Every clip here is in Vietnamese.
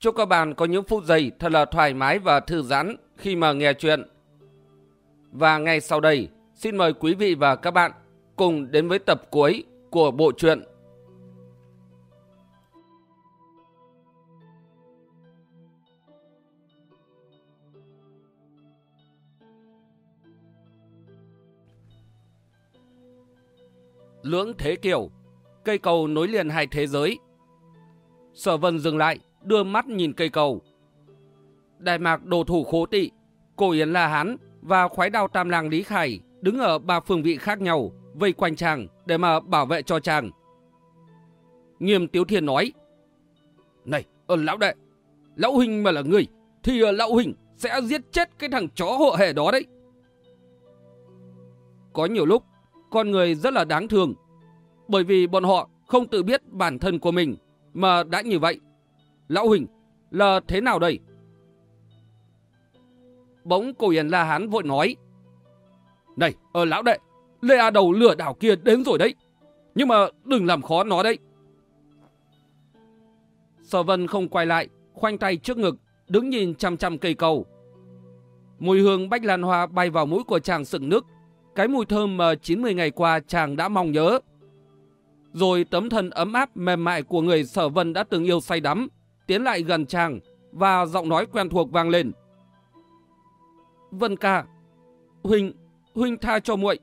Chúc các bạn có những phút giây thật là thoải mái và thư giãn khi mà nghe chuyện. Và ngay sau đây, xin mời quý vị và các bạn cùng đến với tập cuối của bộ truyện Lưỡng Thế Kiều, cây cầu nối liền hai thế giới. Sở Vân dừng lại, đưa mắt nhìn cây cầu. Đại mạc đồ thủ khố tị, cổ yến La Hán và khoái đao tam lang Lý Khải đứng ở ba phương vị khác nhau, vây quanh chàng để mà bảo vệ cho chàng. Nghiêm Tiếu Thiên nói, Này, ở lão đệ, lão huynh mà là người, thì ờ, lão huynh sẽ giết chết cái thằng chó hộ hệ đó đấy. Có nhiều lúc, con người rất là đáng thương, bởi vì bọn họ không tự biết bản thân của mình mà đã như vậy. Lão Huỳnh, là thế nào đây? Bỗng cổ Yến La Hán vội nói. Này, ở lão đệ, Lê A Đầu lửa đảo kia đến rồi đấy. Nhưng mà đừng làm khó nó đấy. Sở Vân không quay lại, khoanh tay trước ngực, đứng nhìn chăm chăm cây cầu. Mùi hương bách lan hoa bay vào mũi của chàng sừng nước. Cái mùi thơm mà 90 ngày qua chàng đã mong nhớ. Rồi tấm thân ấm áp mềm mại của người sở vân đã từng yêu say đắm tiến lại gần chàng và giọng nói quen thuộc vang lên. Vân ca, Huynh, Huynh tha cho muội.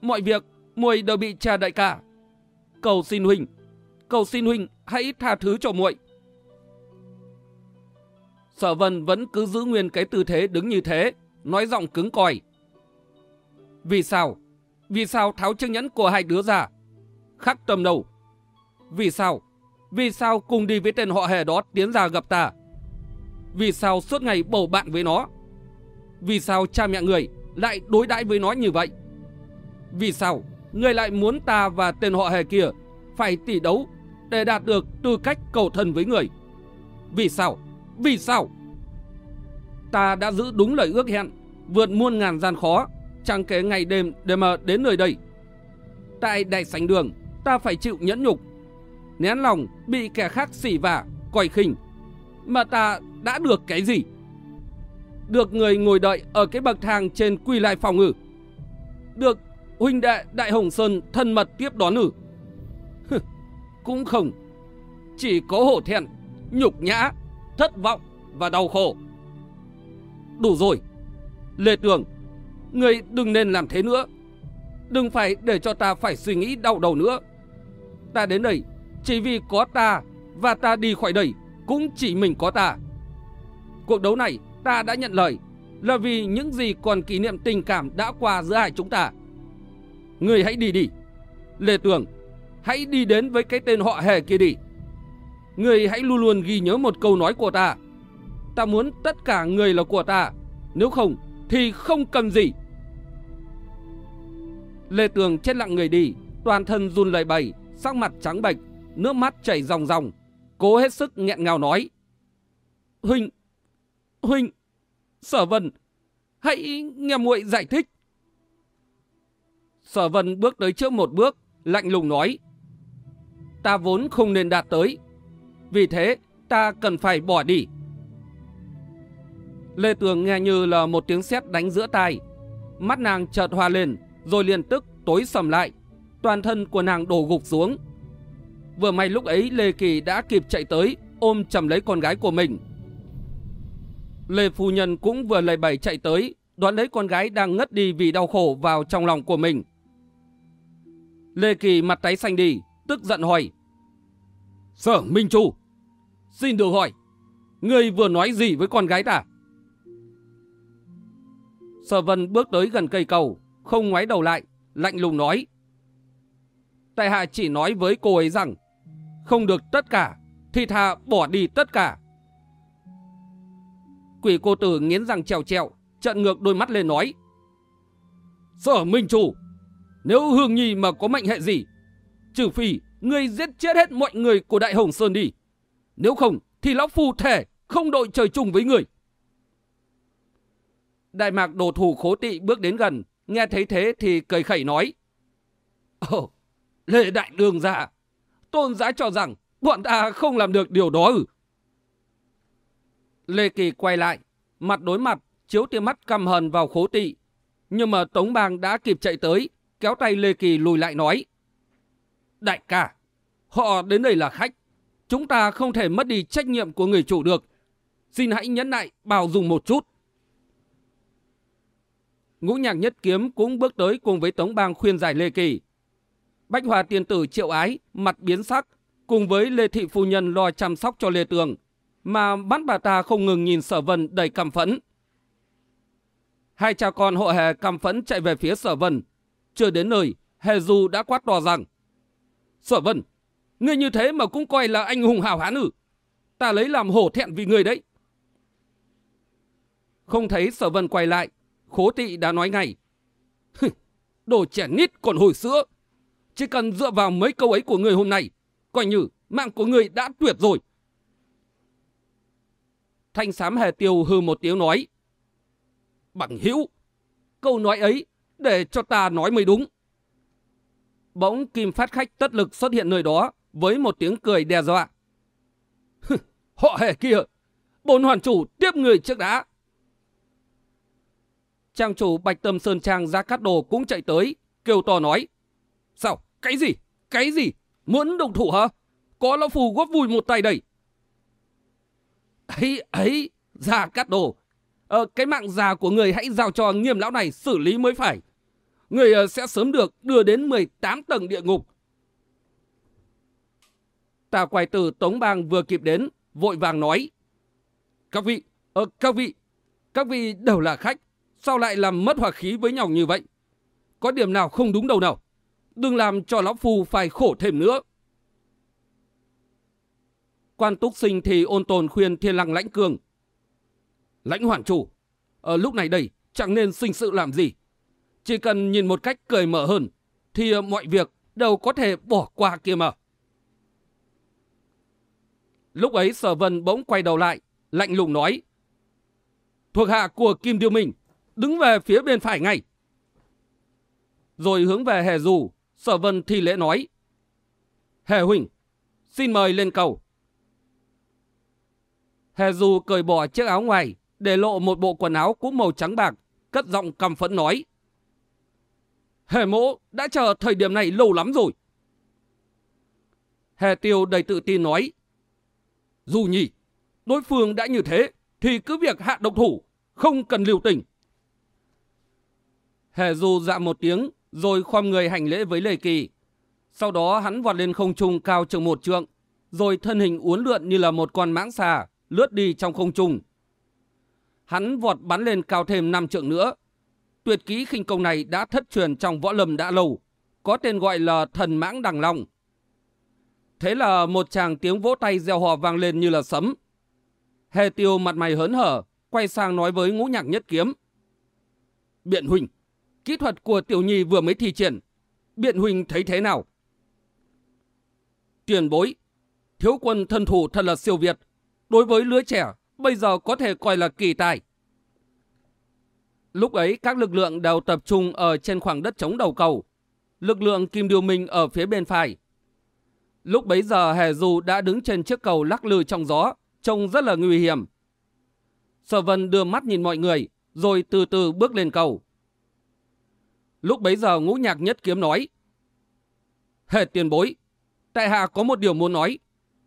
Mọi việc, muội đều bị cha đại cả. Cầu xin Huynh, cầu xin Huynh hãy tha thứ cho muội. Sở Vân vẫn cứ giữ nguyên cái tư thế đứng như thế, nói giọng cứng cỏi. Vì sao? Vì sao tháo chiếc nhẫn của hai đứa ra? Khắc tâm đầu. Vì sao? Vì sao cùng đi với tên họ hề đó tiến ra gặp ta? Vì sao suốt ngày bầu bạn với nó? Vì sao cha mẹ người lại đối đãi với nó như vậy? Vì sao người lại muốn ta và tên họ hề kia phải tỷ đấu để đạt được tư cách cầu thân với người? Vì sao? Vì sao? Ta đã giữ đúng lời ước hẹn, vượt muôn ngàn gian khó, chẳng kể ngày đêm để mà đến nơi đây. Tại đại sảnh đường, ta phải chịu nhẫn nhục nén lòng bị kẻ khác xỉ vả, coi khinh. Mà ta đã được cái gì? Được người ngồi đợi ở cái bậc thang trên quy lại phòng ngự. Được huynh đệ Đại Hồng Sơn thân mật tiếp đón ử. Cũng không. Chỉ có hổ thẹn, nhục nhã, thất vọng và đau khổ. Đủ rồi. Lê Tường, người đừng nên làm thế nữa. Đừng phải để cho ta phải suy nghĩ đau đầu nữa. Ta đến đây chỉ vì có ta và ta đi khỏi đây cũng chỉ mình có ta. Cuộc đấu này ta đã nhận lời là vì những gì còn kỷ niệm tình cảm đã qua giữa hai chúng ta. Người hãy đi đi. Lê Tường, hãy đi đến với cái tên họ hề kia đi. Người hãy luôn luôn ghi nhớ một câu nói của ta. Ta muốn tất cả người là của ta. Nếu không thì không cần gì. Lê Tường chết lặng người đi, toàn thân run lẩy bẩy, sắc mặt trắng bệch, nước mắt chảy ròng ròng, cố hết sức nghẹn ngào nói. Huynh, Huynh, Sở Vân, hãy nghe muội giải thích. Sở Vân bước tới trước một bước, lạnh lùng nói. Ta vốn không nên đạt tới, vì thế ta cần phải bỏ đi. Lê Tường nghe như là một tiếng sét đánh giữa tai. Mắt nàng chợt hoa lên, rồi liền tức tối sầm lại. Toàn thân của nàng đổ gục xuống, Vừa may lúc ấy Lê Kỳ đã kịp chạy tới ôm chầm lấy con gái của mình. Lê Phu Nhân cũng vừa lầy bẩy chạy tới đoán lấy con gái đang ngất đi vì đau khổ vào trong lòng của mình. Lê Kỳ mặt tái xanh đi, tức giận hỏi. Sở Minh Chu, xin được hỏi, ngươi vừa nói gì với con gái ta? Sở Vân bước tới gần cây cầu, không ngoái đầu lại, lạnh lùng nói. Tại hạ chỉ nói với cô ấy rằng không được tất cả, thì thà bỏ đi tất cả. Quỷ cô tử nghiến răng trèo trèo, trận ngược đôi mắt lên nói. Sở Minh Chủ, nếu Hương Nhi mà có mệnh hệ gì, trừ phi ngươi giết chết hết mọi người của Đại Hồng Sơn đi. Nếu không thì lão phu thể không đội trời chung với người. Đại mạc đồ thủ khố tị bước đến gần, nghe thấy thế thì cười khẩy nói. Ồ, Lê Đại Đường ra, tôn giá cho rằng bọn ta không làm được điều đó ư. Lê Kỳ quay lại, mặt đối mặt, chiếu tia mắt căm hờn vào khố tị. Nhưng mà Tống Bang đã kịp chạy tới, kéo tay Lê Kỳ lùi lại nói. Đại ca, họ đến đây là khách. Chúng ta không thể mất đi trách nhiệm của người chủ được. Xin hãy nhẫn nại, bảo dùng một chút. Ngũ nhạc nhất kiếm cũng bước tới cùng với Tống Bang khuyên giải Lê Kỳ. Bách Hòa tiên tử triệu ái, mặt biến sắc, cùng với Lê Thị Phu Nhân lo chăm sóc cho Lê Tường, mà mắt bà ta không ngừng nhìn sở vân đầy căm phẫn. Hai cha con hộ hề căm phẫn chạy về phía sở vân. Chưa đến nơi, hề du đã quát to rằng. Sở vân, ngươi như thế mà cũng coi là anh hùng hào hán ư. Ta lấy làm hổ thẹn vì người đấy. Không thấy sở vân quay lại, khố tị đã nói ngay. Đồ trẻ nít còn hồi sữa. Chỉ cần dựa vào mấy câu ấy của người hôm nay, coi như mạng của người đã tuyệt rồi. Thanh sám hề tiêu hư một tiếng nói. Bằng hữu câu nói ấy để cho ta nói mới đúng. Bỗng kim phát khách tất lực xuất hiện nơi đó với một tiếng cười đe dọa. Họ hề kia, bốn hoàn chủ tiếp người trước đã. Trang chủ Bạch Tâm Sơn Trang ra cắt đồ cũng chạy tới, kêu to nói. Sao? Cái gì? Cái gì? Muốn động thủ hả? Có lão phù góp vui một tay đây. Ấy, ấy, già cắt đồ. Ờ, cái mạng già của người hãy giao cho nghiêm lão này xử lý mới phải. Người ờ, sẽ sớm được đưa đến 18 tầng địa ngục. Tà quài tử Tống Bang vừa kịp đến, vội vàng nói. Các vị, ờ, các vị, các vị đều là khách. Sao lại làm mất hòa khí với nhau như vậy? Có điểm nào không đúng đâu nào? Đừng làm cho lão phu phải khổ thêm nữa. Quan túc sinh thì ôn tồn khuyên thiên lăng lãnh cường. Lãnh hoàn chủ, ở lúc này đây chẳng nên sinh sự làm gì. Chỉ cần nhìn một cách cười mở hơn, thì mọi việc đều có thể bỏ qua kia mà. Lúc ấy sở vân bỗng quay đầu lại, lạnh lùng nói. Thuộc hạ của Kim Điêu Minh, đứng về phía bên phải ngay. Rồi hướng về hè Dù, sở vân thi lễ nói. Hề Huỳnh, xin mời lên cầu. Hề Dù cởi bỏ chiếc áo ngoài, để lộ một bộ quần áo cũ màu trắng bạc, cất giọng căm phẫn nói. Hề mỗ đã chờ thời điểm này lâu lắm rồi. Hề tiêu đầy tự tin nói. Dù nhỉ, đối phương đã như thế, thì cứ việc hạ độc thủ, không cần liều tình. Hề dù dạ một tiếng, rồi khoan người hành lễ với Lê Kỳ. Sau đó hắn vọt lên không trung cao chừng một trượng, rồi thân hình uốn lượn như là một con mãng xà, lướt đi trong không trung. Hắn vọt bắn lên cao thêm 5 trượng nữa. Tuyệt kỹ khinh công này đã thất truyền trong võ lâm đã lâu, có tên gọi là thần mãng đằng long. Thế là một chàng tiếng vỗ tay gieo hò vang lên như là sấm. Hề tiêu mặt mày hớn hở, quay sang nói với ngũ nhạc nhất kiếm. Biện huynh, kỹ thuật của tiểu nhi vừa mới thi triển. Biện huynh thấy thế nào? Tiền bối, thiếu quân thân thủ thật là siêu việt. Đối với lứa trẻ, bây giờ có thể coi là kỳ tài. Lúc ấy các lực lượng đều tập trung ở trên khoảng đất chống đầu cầu. Lực lượng Kim Điều Minh ở phía bên phải. Lúc bấy giờ Hề Du đã đứng trên chiếc cầu lắc lư trong gió, trông rất là nguy hiểm. Sở Vân đưa mắt nhìn mọi người, rồi từ từ bước lên cầu. Lúc bấy giờ ngũ nhạc nhất kiếm nói. hệ tiền bối, tại hạ có một điều muốn nói.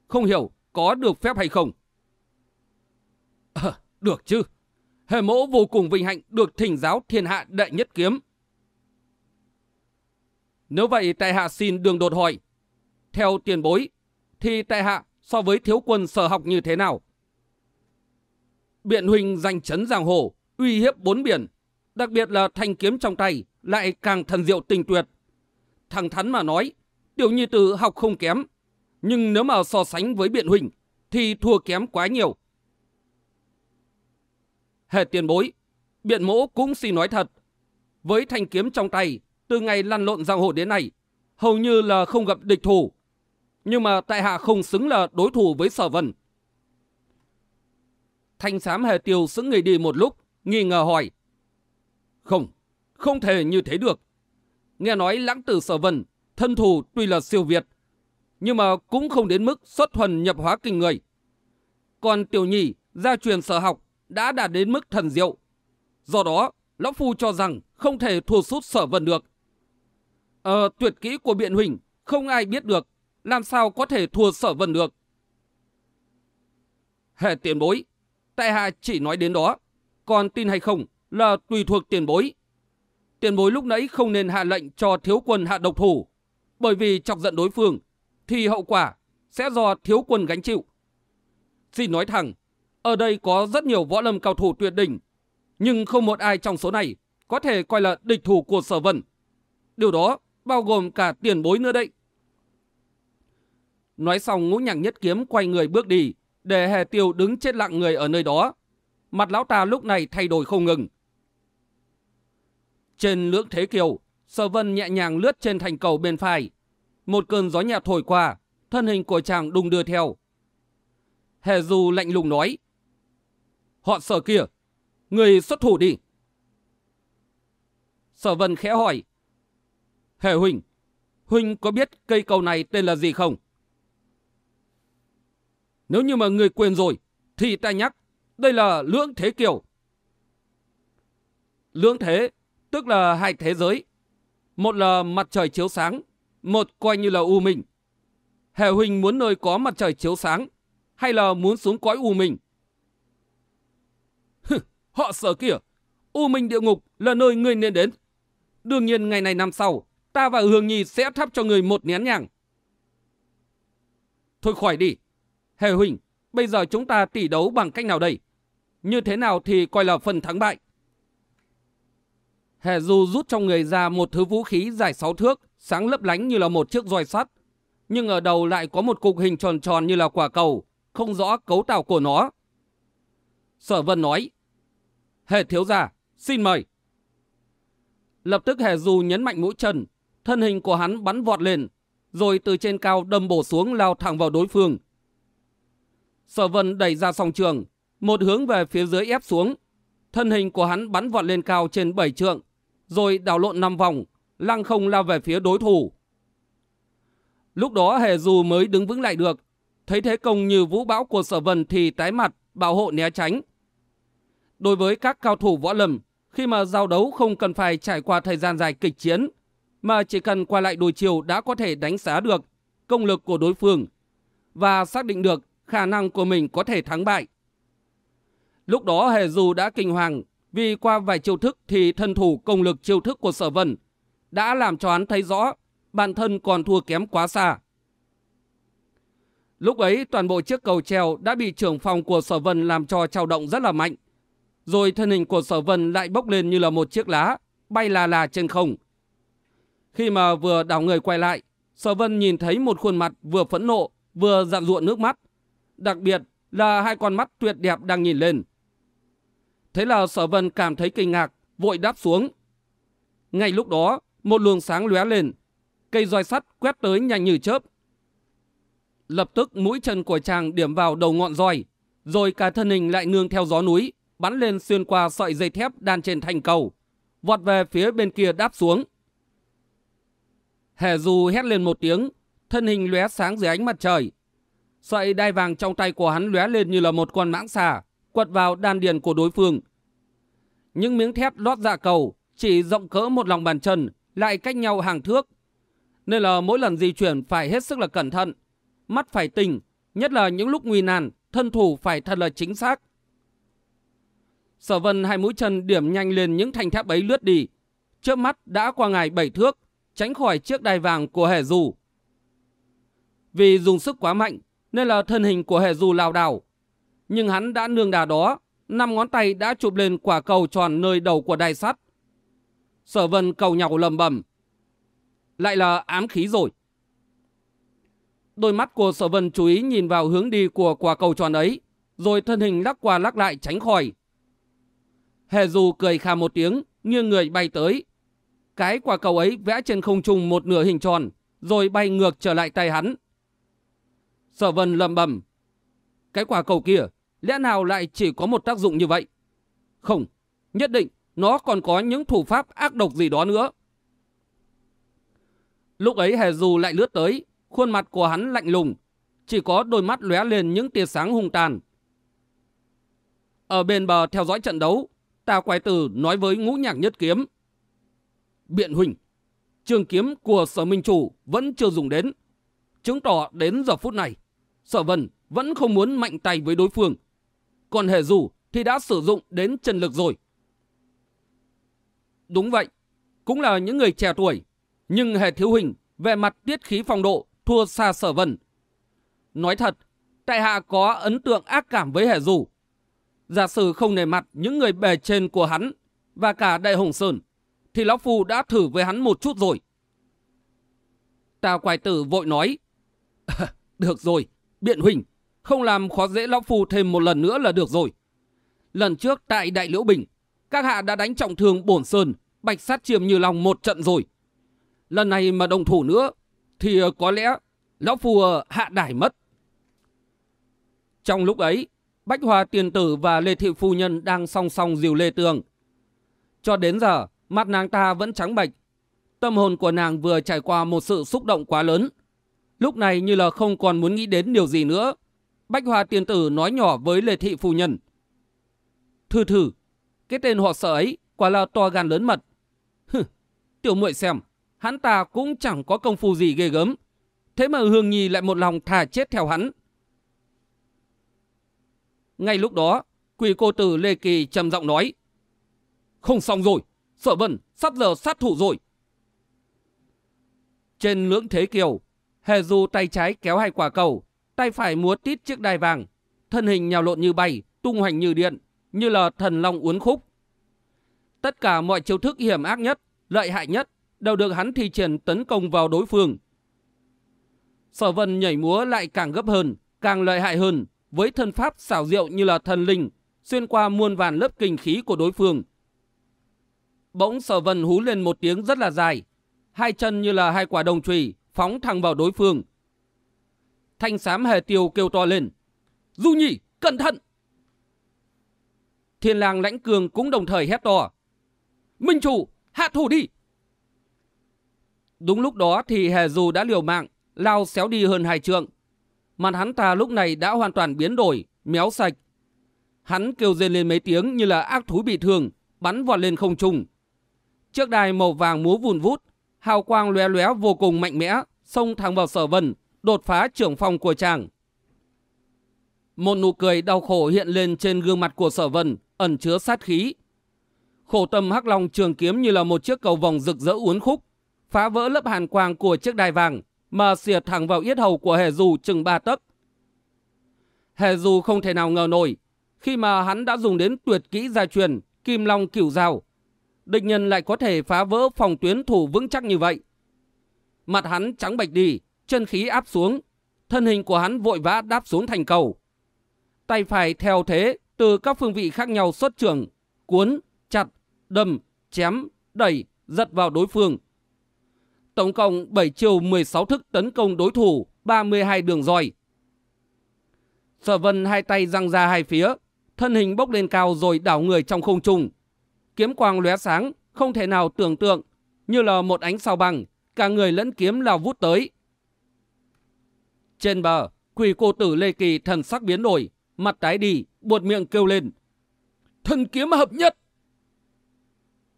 Không hiểu có được phép hay không? À, được chứ. hệ mẫu vô cùng vinh hạnh được thỉnh giáo thiên hạ đệ nhất kiếm. Nếu vậy tại hạ xin đường đột hỏi. Theo tiền bối, thì tại hạ so với thiếu quân sở học như thế nào? Biện huynh giành chấn giang hồ, uy hiếp bốn biển, đặc biệt là thanh kiếm trong tay, lại càng thần diệu tinh tuyệt. Thẳng thắn mà nói, tiểu nhi tử học không kém, nhưng nếu mà so sánh với biện huynh, thì thua kém quá nhiều. Hệ tiền bối, biện mỗ cũng xin nói thật. Với thanh kiếm trong tay, từ ngày lăn lộn giang hồ đến nay, hầu như là không gặp địch thủ. Nhưng mà tại hạ không xứng là đối thủ với sở vân. Thanh sám hề tiêu xứng người đi một lúc, nghi ngờ hỏi. Không, không thể như thế được. Nghe nói lãng tử sở vân, thân thủ tuy là siêu việt, nhưng mà cũng không đến mức xuất thuần nhập hóa kinh người. Còn tiểu nhị, gia truyền sở học, đã đạt đến mức thần diệu. Do đó, Lão Phu cho rằng không thể thua sút sở vân được. Ờ, tuyệt kỹ của biện huỳnh, không ai biết được, làm sao có thể thua sở vân được. Hệ tiền bối, tại hạ chỉ nói đến đó, còn tin hay không là tùy thuộc tiền bối. Tiền bối lúc nãy không nên hạ lệnh cho thiếu quân hạ độc thủ, bởi vì chọc giận đối phương, thì hậu quả sẽ do thiếu quân gánh chịu. Xin nói thẳng, ở đây có rất nhiều võ lâm cao thủ tuyệt đỉnh, nhưng không một ai trong số này có thể coi là địch thủ của sở vân. Điều đó bao gồm cả tiền bối nữa đấy. Nói xong ngũ nhạc nhất kiếm quay người bước đi, để hề tiêu đứng chết lặng người ở nơi đó. Mặt lão ta lúc này thay đổi không ngừng. Trên lưỡng thế kiều, sở vân nhẹ nhàng lướt trên thành cầu bên phải. Một cơn gió nhẹ thổi qua, thân hình của chàng đung đưa theo. Hề du lạnh lùng nói. Họ sở kia, người xuất thủ đi. Sở vân khẽ hỏi. Hề Huỳnh, Huỳnh có biết cây cầu này tên là gì không? Nếu như mà người quên rồi, thì ta nhắc, đây là lưỡng thế kiều. Lưỡng thế, tức là hai thế giới. Một là mặt trời chiếu sáng, một coi như là u minh. hệ Huỳnh muốn nơi có mặt trời chiếu sáng, hay là muốn xuống cõi u minh? Họ sợ kìa, u minh địa ngục là nơi ngươi nên đến. Đương nhiên ngày này năm sau, ta và Hương Nhi sẽ thắp cho người một nén nhàng Thôi khỏi đi. Hề Huỳnh, bây giờ chúng ta tỷ đấu bằng cách nào đây? Như thế nào thì coi là phần thắng bại? Hệ Du rút trong người ra một thứ vũ khí dài 6 thước, sáng lấp lánh như là một chiếc roi sắt. Nhưng ở đầu lại có một cục hình tròn tròn như là quả cầu, không rõ cấu tạo của nó. Sở Vân nói, Hệ thiếu gia, xin mời. Lập tức Hệ Du nhấn mạnh mũi chân, thân hình của hắn bắn vọt lên, rồi từ trên cao đâm bổ xuống lao thẳng vào đối phương. Sở Vân đẩy ra song trường, một hướng về phía dưới ép xuống. Thân hình của hắn bắn vọt lên cao trên bảy trượng, rồi đảo lộn năm vòng, lăng không lao về phía đối thủ. Lúc đó Hề Du mới đứng vững lại được, thấy thế công như vũ bão của Sở Vân thì tái mặt, bảo hộ né tránh. Đối với các cao thủ võ lâm, khi mà giao đấu không cần phải trải qua thời gian dài kịch chiến, mà chỉ cần qua lại đôi chiều đã có thể đánh giá được công lực của đối phương và xác định được khả năng của mình có thể thắng bại. Lúc đó Hề Du đã kinh hoàng vì qua vài chiêu thức thì thân thủ công lực chiêu thức của sở vân đã làm cho hắn thấy rõ bản thân còn thua kém quá xa. Lúc ấy toàn bộ chiếc cầu treo đã bị trưởng phòng của sở vân làm cho trao động rất là mạnh. Rồi thân hình của sở vân lại bốc lên như là một chiếc lá, bay là là trên không. Khi mà vừa đảo người quay lại, sở vân nhìn thấy một khuôn mặt vừa phẫn nộ, vừa dặn ruộng nước mắt. Đặc biệt là hai con mắt tuyệt đẹp đang nhìn lên. Thế là sở vân cảm thấy kinh ngạc, vội đáp xuống. Ngay lúc đó, một luồng sáng lóe lên, cây roi sắt quét tới nhanh như chớp. Lập tức mũi chân của chàng điểm vào đầu ngọn roi, rồi cả thân hình lại nương theo gió núi, bắn lên xuyên qua sợi dây thép đan trên thành cầu, vọt về phía bên kia đáp xuống. Hẻ dù hét lên một tiếng, thân hình lóe sáng dưới ánh mặt trời. Sợi đai vàng trong tay của hắn lóe lên như là một con mãng xà, quật vào đan điền của đối phương. Những miếng thép lót dạ cầu chỉ rộng cỡ một lòng bàn chân, lại cách nhau hàng thước. Nên là mỗi lần di chuyển phải hết sức là cẩn thận, mắt phải tỉnh, nhất là những lúc nguy nan, thân thủ phải thật là chính xác. Sở vân hai mũi chân điểm nhanh lên những thanh thép ấy lướt đi. Trước mắt đã qua ngài bảy thước, tránh khỏi chiếc đai vàng của hẻ dù. Vì dùng sức quá mạnh, nên là thân hình của hẻ dù lao đảo. Nhưng hắn đã nương đà đó, năm ngón tay đã chụp lên quả cầu tròn nơi đầu của đai sắt. Sở vân cầu nhọc lầm bầm. Lại là ám khí rồi. Đôi mắt của sở vân chú ý nhìn vào hướng đi của quả cầu tròn ấy, rồi thân hình lắc qua lắc lại tránh khỏi. Hề dù cười khà một tiếng, nghiêng người bay tới. Cái quả cầu ấy vẽ trên không trung một nửa hình tròn, rồi bay ngược trở lại tay hắn. Sở vân lầm bầm. Cái quả cầu kia, lẽ nào lại chỉ có một tác dụng như vậy? Không, nhất định nó còn có những thủ pháp ác độc gì đó nữa. Lúc ấy Hề Dù lại lướt tới, khuôn mặt của hắn lạnh lùng, chỉ có đôi mắt lóe lên những tia sáng hung tàn. Ở bên bờ theo dõi trận đấu, ta quay từ nói với ngũ nhạc nhất kiếm. Biện huynh, trường kiếm của sở minh chủ vẫn chưa dùng đến. Chứng tỏ đến giờ phút này, sở vân vẫn không muốn mạnh tay với đối phương. Còn hề dù thì đã sử dụng đến chân lực rồi. Đúng vậy, cũng là những người trẻ tuổi, nhưng hề thiếu hình về mặt tiết khí phong độ thua xa sở vân. Nói thật, tại hạ có ấn tượng ác cảm với hề dù. Giả sử không nề mặt những người bề trên của hắn và cả đại hồng sơn, thì lão phu đã thử với hắn một chút rồi. Tào quài tử vội nói, được rồi, biện huynh, không làm khó dễ lão phu thêm một lần nữa là được rồi. Lần trước tại Đại Liễu Bình, các hạ đã đánh trọng thương bổn sơn, bạch sát chiêm như lòng một trận rồi. Lần này mà đồng thủ nữa, thì ờ, có lẽ lão phu ờ, hạ đải mất. Trong lúc ấy, Bách Hoa Tiền Tử và Lê Thị Phu Nhân đang song song dìu Lê Tường. Cho đến giờ, mặt nàng ta vẫn trắng bệch. Tâm hồn của nàng vừa trải qua một sự xúc động quá lớn. Lúc này như là không còn muốn nghĩ đến điều gì nữa. Bách Hoa Tiền Tử nói nhỏ với Lê Thị Phu Nhân. Thử thử, cái tên họ sợ ấy quả là to gan lớn mật. Hừ, tiểu muội xem, hắn ta cũng chẳng có công phu gì ghê gớm. Thế mà Hương Nhi lại một lòng thà chết theo hắn. Ngay lúc đó, quỷ cô tử Lê Kỳ trầm giọng nói. Không xong rồi, sợ vân, sắp giờ sát thủ rồi. Trên lưỡng thế kiều, hề du tay trái kéo hai quả cầu, tay phải múa tít chiếc đai vàng, thân hình nhào lộn như bay, tung hoành như điện, như là thần long uốn khúc. Tất cả mọi chiêu thức hiểm ác nhất, lợi hại nhất đều được hắn thi triển tấn công vào đối phương. Sở vân nhảy múa lại càng gấp hơn, càng lợi hại hơn, với thân pháp xảo diệu như là thần linh, xuyên qua muôn vàn lớp kinh khí của đối phương. Bỗng sở vân hú lên một tiếng rất là dài, hai chân như là hai quả đồng trùy phóng thẳng vào đối phương. Thanh xám hề tiêu kêu to lên. Du nhỉ, cẩn thận! Thiên lang lãnh cường cũng đồng thời hét to. Minh chủ, hạ thủ đi! Đúng lúc đó thì hề dù đã liều mạng, lao xéo đi hơn hai trượng. Mặt hắn ta lúc này đã hoàn toàn biến đổi, méo sạch. Hắn kêu rên lên mấy tiếng như là ác thú bị thương, bắn vọt lên không trung. Chiếc đài màu vàng múa vùn vút, hào quang lóe lóe vô cùng mạnh mẽ, xông thẳng vào sở vân, đột phá trưởng phòng của chàng. Một nụ cười đau khổ hiện lên trên gương mặt của sở vân, ẩn chứa sát khí. Khổ tâm hắc long trường kiếm như là một chiếc cầu vòng rực rỡ uốn khúc, phá vỡ lớp hàn quang của chiếc đai vàng, mà xìa thẳng vào yết hầu của hề dù chừng ba tấc. Hề dù không thể nào ngờ nổi, khi mà hắn đã dùng đến tuyệt kỹ gia truyền, kim long cửu rào, địch nhân lại có thể phá vỡ phòng tuyến thủ vững chắc như vậy. Mặt hắn trắng bạch đi, chân khí áp xuống, thân hình của hắn vội vã đáp xuống thành cầu. Tay phải theo thế từ các phương vị khác nhau xuất trường, cuốn, chặt, đâm, chém, đẩy, giật vào đối phương. Tổng cộng 7 chiều 16 thức tấn công đối thủ, 32 đường roi. Sở vân hai tay răng ra hai phía, thân hình bốc lên cao rồi đảo người trong không trung. Kiếm quang lóe sáng, không thể nào tưởng tượng, như là một ánh sao băng, cả người lẫn kiếm lao vút tới. Trên bờ, quỷ cô tử Lê Kỳ thần sắc biến đổi, mặt tái đi, buột miệng kêu lên. Thần kiếm hợp nhất!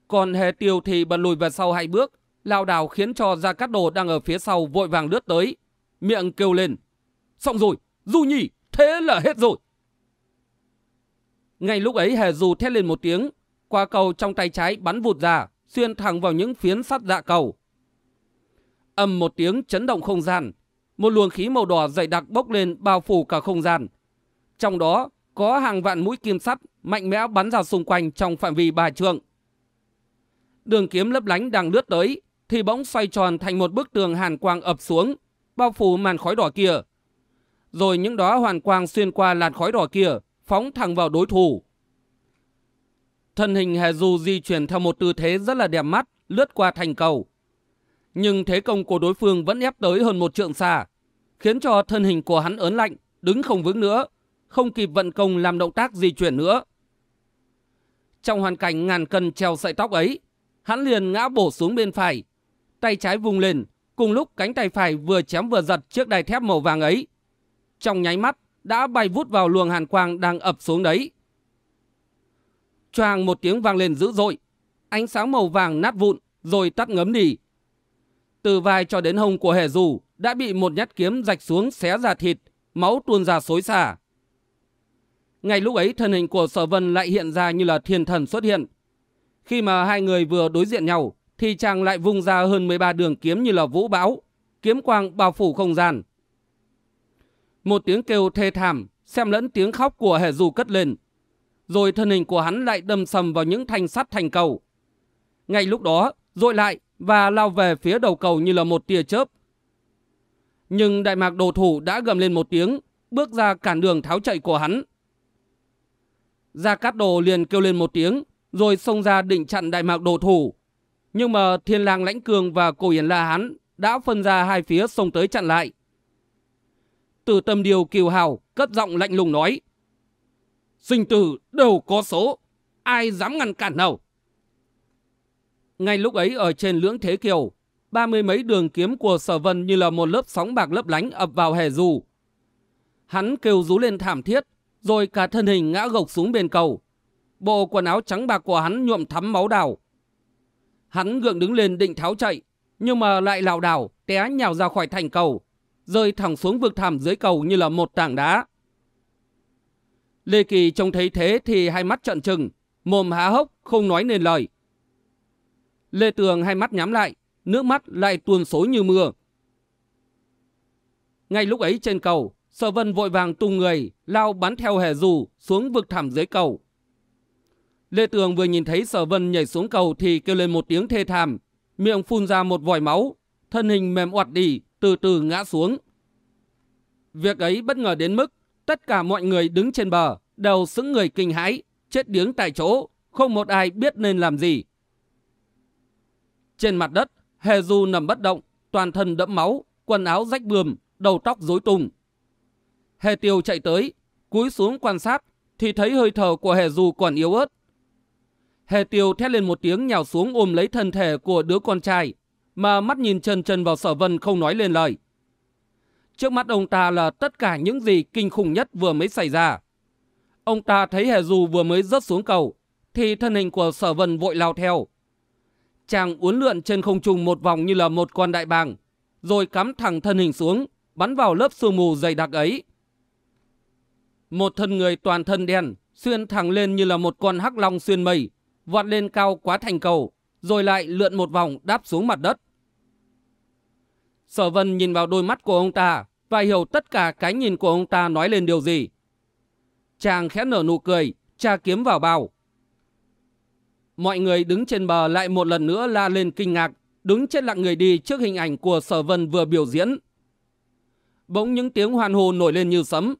Còn hề tiêu thì bật lùi về sau hai bước, lao đảo khiến cho Gia Cát Đồ đang ở phía sau vội vàng lướt tới. Miệng kêu lên. Xong rồi, Du Nhi, thế là hết rồi. Ngay lúc ấy hề dù thét lên một tiếng, qua cầu trong tay trái bắn vụt ra, xuyên thẳng vào những phiến sắt dạ cầu. Âm một tiếng chấn động không gian, một luồng khí màu đỏ dày đặc bốc lên bao phủ cả không gian. Trong đó có hàng vạn mũi kim sắt mạnh mẽ bắn ra xung quanh trong phạm vi bà trượng. Đường kiếm lấp lánh đang lướt tới, thì bỗng xoay tròn thành một bức tường hàn quang ập xuống, bao phủ màn khói đỏ kia. Rồi những đó hoàn quang xuyên qua làn khói đỏ kia, phóng thẳng vào đối thủ. Thân hình Hề Du di chuyển theo một tư thế rất là đẹp mắt, lướt qua thành cầu. Nhưng thế công của đối phương vẫn ép tới hơn một trượng xa, khiến cho thân hình của hắn ớn lạnh, đứng không vững nữa, không kịp vận công làm động tác di chuyển nữa. Trong hoàn cảnh ngàn cân treo sợi tóc ấy, hắn liền ngã bổ xuống bên phải, tay trái vùng lên, cùng lúc cánh tay phải vừa chém vừa giật chiếc đai thép màu vàng ấy. Trong nháy mắt, đã bay vút vào luồng hàn quang đang ập xuống đấy. Choàng một tiếng vang lên dữ dội, ánh sáng màu vàng nát vụn rồi tắt ngấm đi. Từ vai cho đến hông của hề dù đã bị một nhát kiếm rạch xuống xé ra thịt, máu tuôn ra xối xả. Ngay lúc ấy thân hình của sở vân lại hiện ra như là thiên thần xuất hiện. Khi mà hai người vừa đối diện nhau thì chàng lại vung ra hơn 13 đường kiếm như là vũ bão, kiếm quang bao phủ không gian. Một tiếng kêu thê thảm, xem lẫn tiếng khóc của hệ dù cất lên. Rồi thân hình của hắn lại đâm sầm vào những thanh sắt thành cầu. Ngay lúc đó, rồi lại và lao về phía đầu cầu như là một tia chớp. Nhưng đại mạc đồ thủ đã gầm lên một tiếng, bước ra cản đường tháo chạy của hắn. Gia Cát Đồ liền kêu lên một tiếng, rồi xông ra định chặn đại mạc đồ thủ. Nhưng mà Thiên lang Lãnh Cường và Cổ Yến La Hán đã phân ra hai phía xông tới chặn lại. Từ tâm điều kiều hào, cất giọng lạnh lùng nói. Sinh tử đều có số, ai dám ngăn cản nào. Ngay lúc ấy ở trên lưỡng thế kiều, ba mươi mấy đường kiếm của sở vân như là một lớp sóng bạc lấp lánh ập vào hẻ dù. Hắn kêu rú lên thảm thiết, rồi cả thân hình ngã gục xuống bên cầu. Bộ quần áo trắng bạc của hắn nhuộm thắm máu đào. Hắn gượng đứng lên định tháo chạy, nhưng mà lại lảo đảo té nhào ra khỏi thành cầu, rơi thẳng xuống vực thẳm dưới cầu như là một tảng đá. Lê Kỳ trông thấy thế thì hai mắt trợn trừng, mồm há hốc không nói nên lời. Lê Tường hai mắt nhắm lại, nước mắt lại tuôn xối như mưa. Ngay lúc ấy trên cầu, Sở Vân vội vàng tung người, lao bắn theo hề dù xuống vực thẳm dưới cầu. Lê Tường vừa nhìn thấy Sở Vân nhảy xuống cầu thì kêu lên một tiếng thê thảm, miệng phun ra một vòi máu, thân hình mềm oặt đi, từ từ ngã xuống. Việc ấy bất ngờ đến mức tất cả mọi người đứng trên bờ đều sững người kinh hãi, chết điếng tại chỗ, không một ai biết nên làm gì. Trên mặt đất, Hề Du nằm bất động, toàn thân đẫm máu, quần áo rách bươm, đầu tóc rối tung. Hề Tiêu chạy tới, cúi xuống quan sát, thì thấy hơi thở của Hề Du còn yếu ớt. Hề Tiêu thét lên một tiếng nhào xuống ôm lấy thân thể của đứa con trai, mà mắt nhìn chân chân vào sở vân không nói lên lời. Trước mắt ông ta là tất cả những gì kinh khủng nhất vừa mới xảy ra. Ông ta thấy Hề Du vừa mới rớt xuống cầu, thì thân hình của sở vân vội lao theo. Chàng uốn lượn trên không trung một vòng như là một con đại bàng, rồi cắm thẳng thân hình xuống, bắn vào lớp sương mù dày đặc ấy. Một thân người toàn thân đen, xuyên thẳng lên như là một con hắc long xuyên mây, vọt lên cao quá thành cầu, rồi lại lượn một vòng đáp xuống mặt đất. Sở vân nhìn vào đôi mắt của ông ta và hiểu tất cả cái nhìn của ông ta nói lên điều gì. Chàng khẽ nở nụ cười, tra kiếm vào bao. Mọi người đứng trên bờ lại một lần nữa la lên kinh ngạc, đứng chết lặng người đi trước hình ảnh của sở vân vừa biểu diễn. Bỗng những tiếng hoan hô nổi lên như sấm.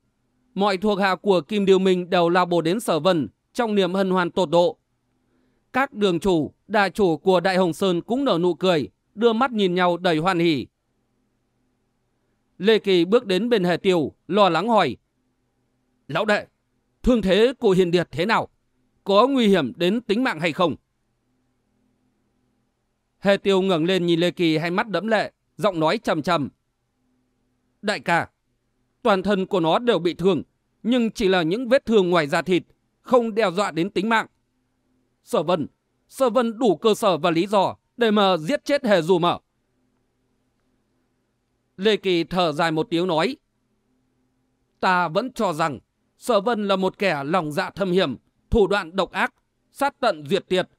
Mọi thuộc hạ của Kim Điều Minh đều lao bổ đến sở vân trong niềm hân hoan tột độ. Các đường chủ, đại chủ của Đại Hồng Sơn cũng nở nụ cười, đưa mắt nhìn nhau đầy hoan hỉ. Lê Kỳ bước đến bên Hề Tiêu, lo lắng hỏi. Lão đệ, thương thế của Hiền Điệt thế nào? Có nguy hiểm đến tính mạng hay không? Hề Tiêu ngẩng lên nhìn Lê Kỳ hai mắt đẫm lệ, giọng nói trầm trầm. Đại ca, toàn thân của nó đều bị thương, nhưng chỉ là những vết thương ngoài da thịt, không đe dọa đến tính mạng. Sở Vân, Sở Vân đủ cơ sở và lý do để mà giết chết Hề Dù mở. Lê Kỳ thở dài một tiếng nói. Ta vẫn cho rằng Sở Vân là một kẻ lòng dạ thâm hiểm, thủ đoạn độc ác, sát tận diệt tiệt.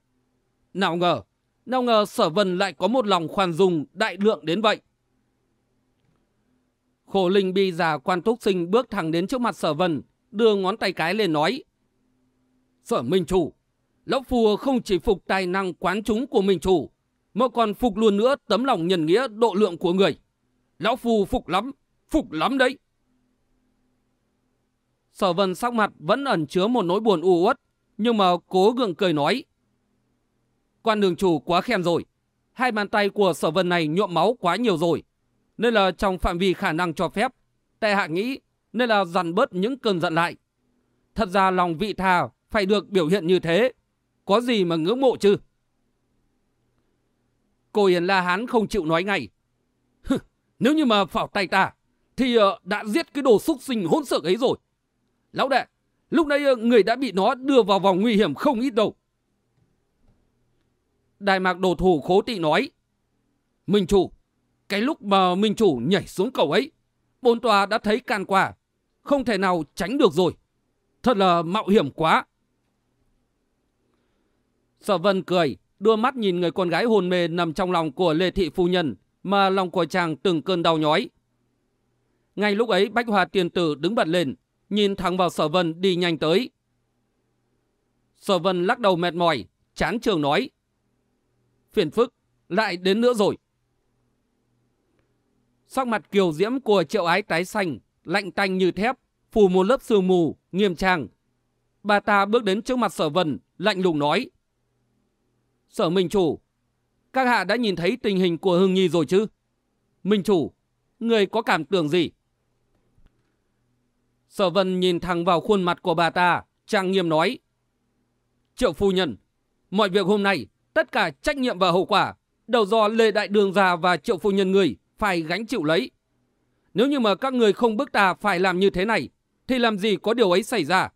Nào ngờ, nào ngờ Sở Vân lại có một lòng khoan dung đại lượng đến vậy. Khổ linh bi già quan túc sinh bước thẳng đến trước mặt Sở Vân, đưa ngón tay cái lên nói. Sở Minh Chủ, Lão phù không chỉ phục tài năng quán chúng của Minh Chủ, mà còn phục luôn nữa tấm lòng nhân nghĩa độ lượng của người. Lão phù phục lắm, phục lắm đấy. Sở vân sắc mặt vẫn ẩn chứa một nỗi buồn u uất, Nhưng mà cố gượng cười nói. Quan đường chủ quá khen rồi. Hai bàn tay của sở vân này nhuộm máu quá nhiều rồi. Nên là trong phạm vi khả năng cho phép. tệ hạ nghĩ nên là dằn bớt những cơn giận lại. Thật ra lòng vị thà phải được biểu hiện như thế. Có gì mà ngưỡng mộ chứ? Cô Yến La Hán không chịu nói ngay. Nếu như mà phảo tay ta, thì ờ, đã giết cái đồ xúc sinh hỗn sợ ấy rồi. Lão đệ, lúc nãy ờ, người đã bị nó đưa vào vòng nguy hiểm không ít đâu. Đại mạc đồ thủ khố tị nói. Minh chủ, cái lúc mà Minh chủ nhảy xuống cầu ấy, bốn tòa đã thấy can quả, không thể nào tránh được rồi. Thật là mạo hiểm quá. Sở vân cười, đưa mắt nhìn người con gái hồn mê nằm trong lòng của Lê Thị Phu Nhân, mà lòng của chàng từng cơn đau nhói. Ngay lúc ấy Bách Hoa Tiên Tử đứng bật lên, nhìn thẳng vào Sở Vân đi nhanh tới. Sở Vân lắc đầu mệt mỏi, chán trường nói. Phiền phức, lại đến nữa rồi. Sắc mặt kiều diễm của triệu ái tái xanh, lạnh tanh như thép, phủ một lớp sương mù, nghiêm trang. Bà ta bước đến trước mặt sở vân, lạnh lùng nói. Sở Minh Chủ, các hạ đã nhìn thấy tình hình của Hưng Nhi rồi chứ? Minh Chủ, người có cảm tưởng gì? Sở Vân nhìn thẳng vào khuôn mặt của bà ta, trang nghiêm nói. Triệu phu nhân, mọi việc hôm nay, tất cả trách nhiệm và hậu quả, đều do Lê Đại Đường già và triệu phu nhân người phải gánh chịu lấy. Nếu như mà các người không bức ta phải làm như thế này, thì làm gì có điều ấy xảy ra?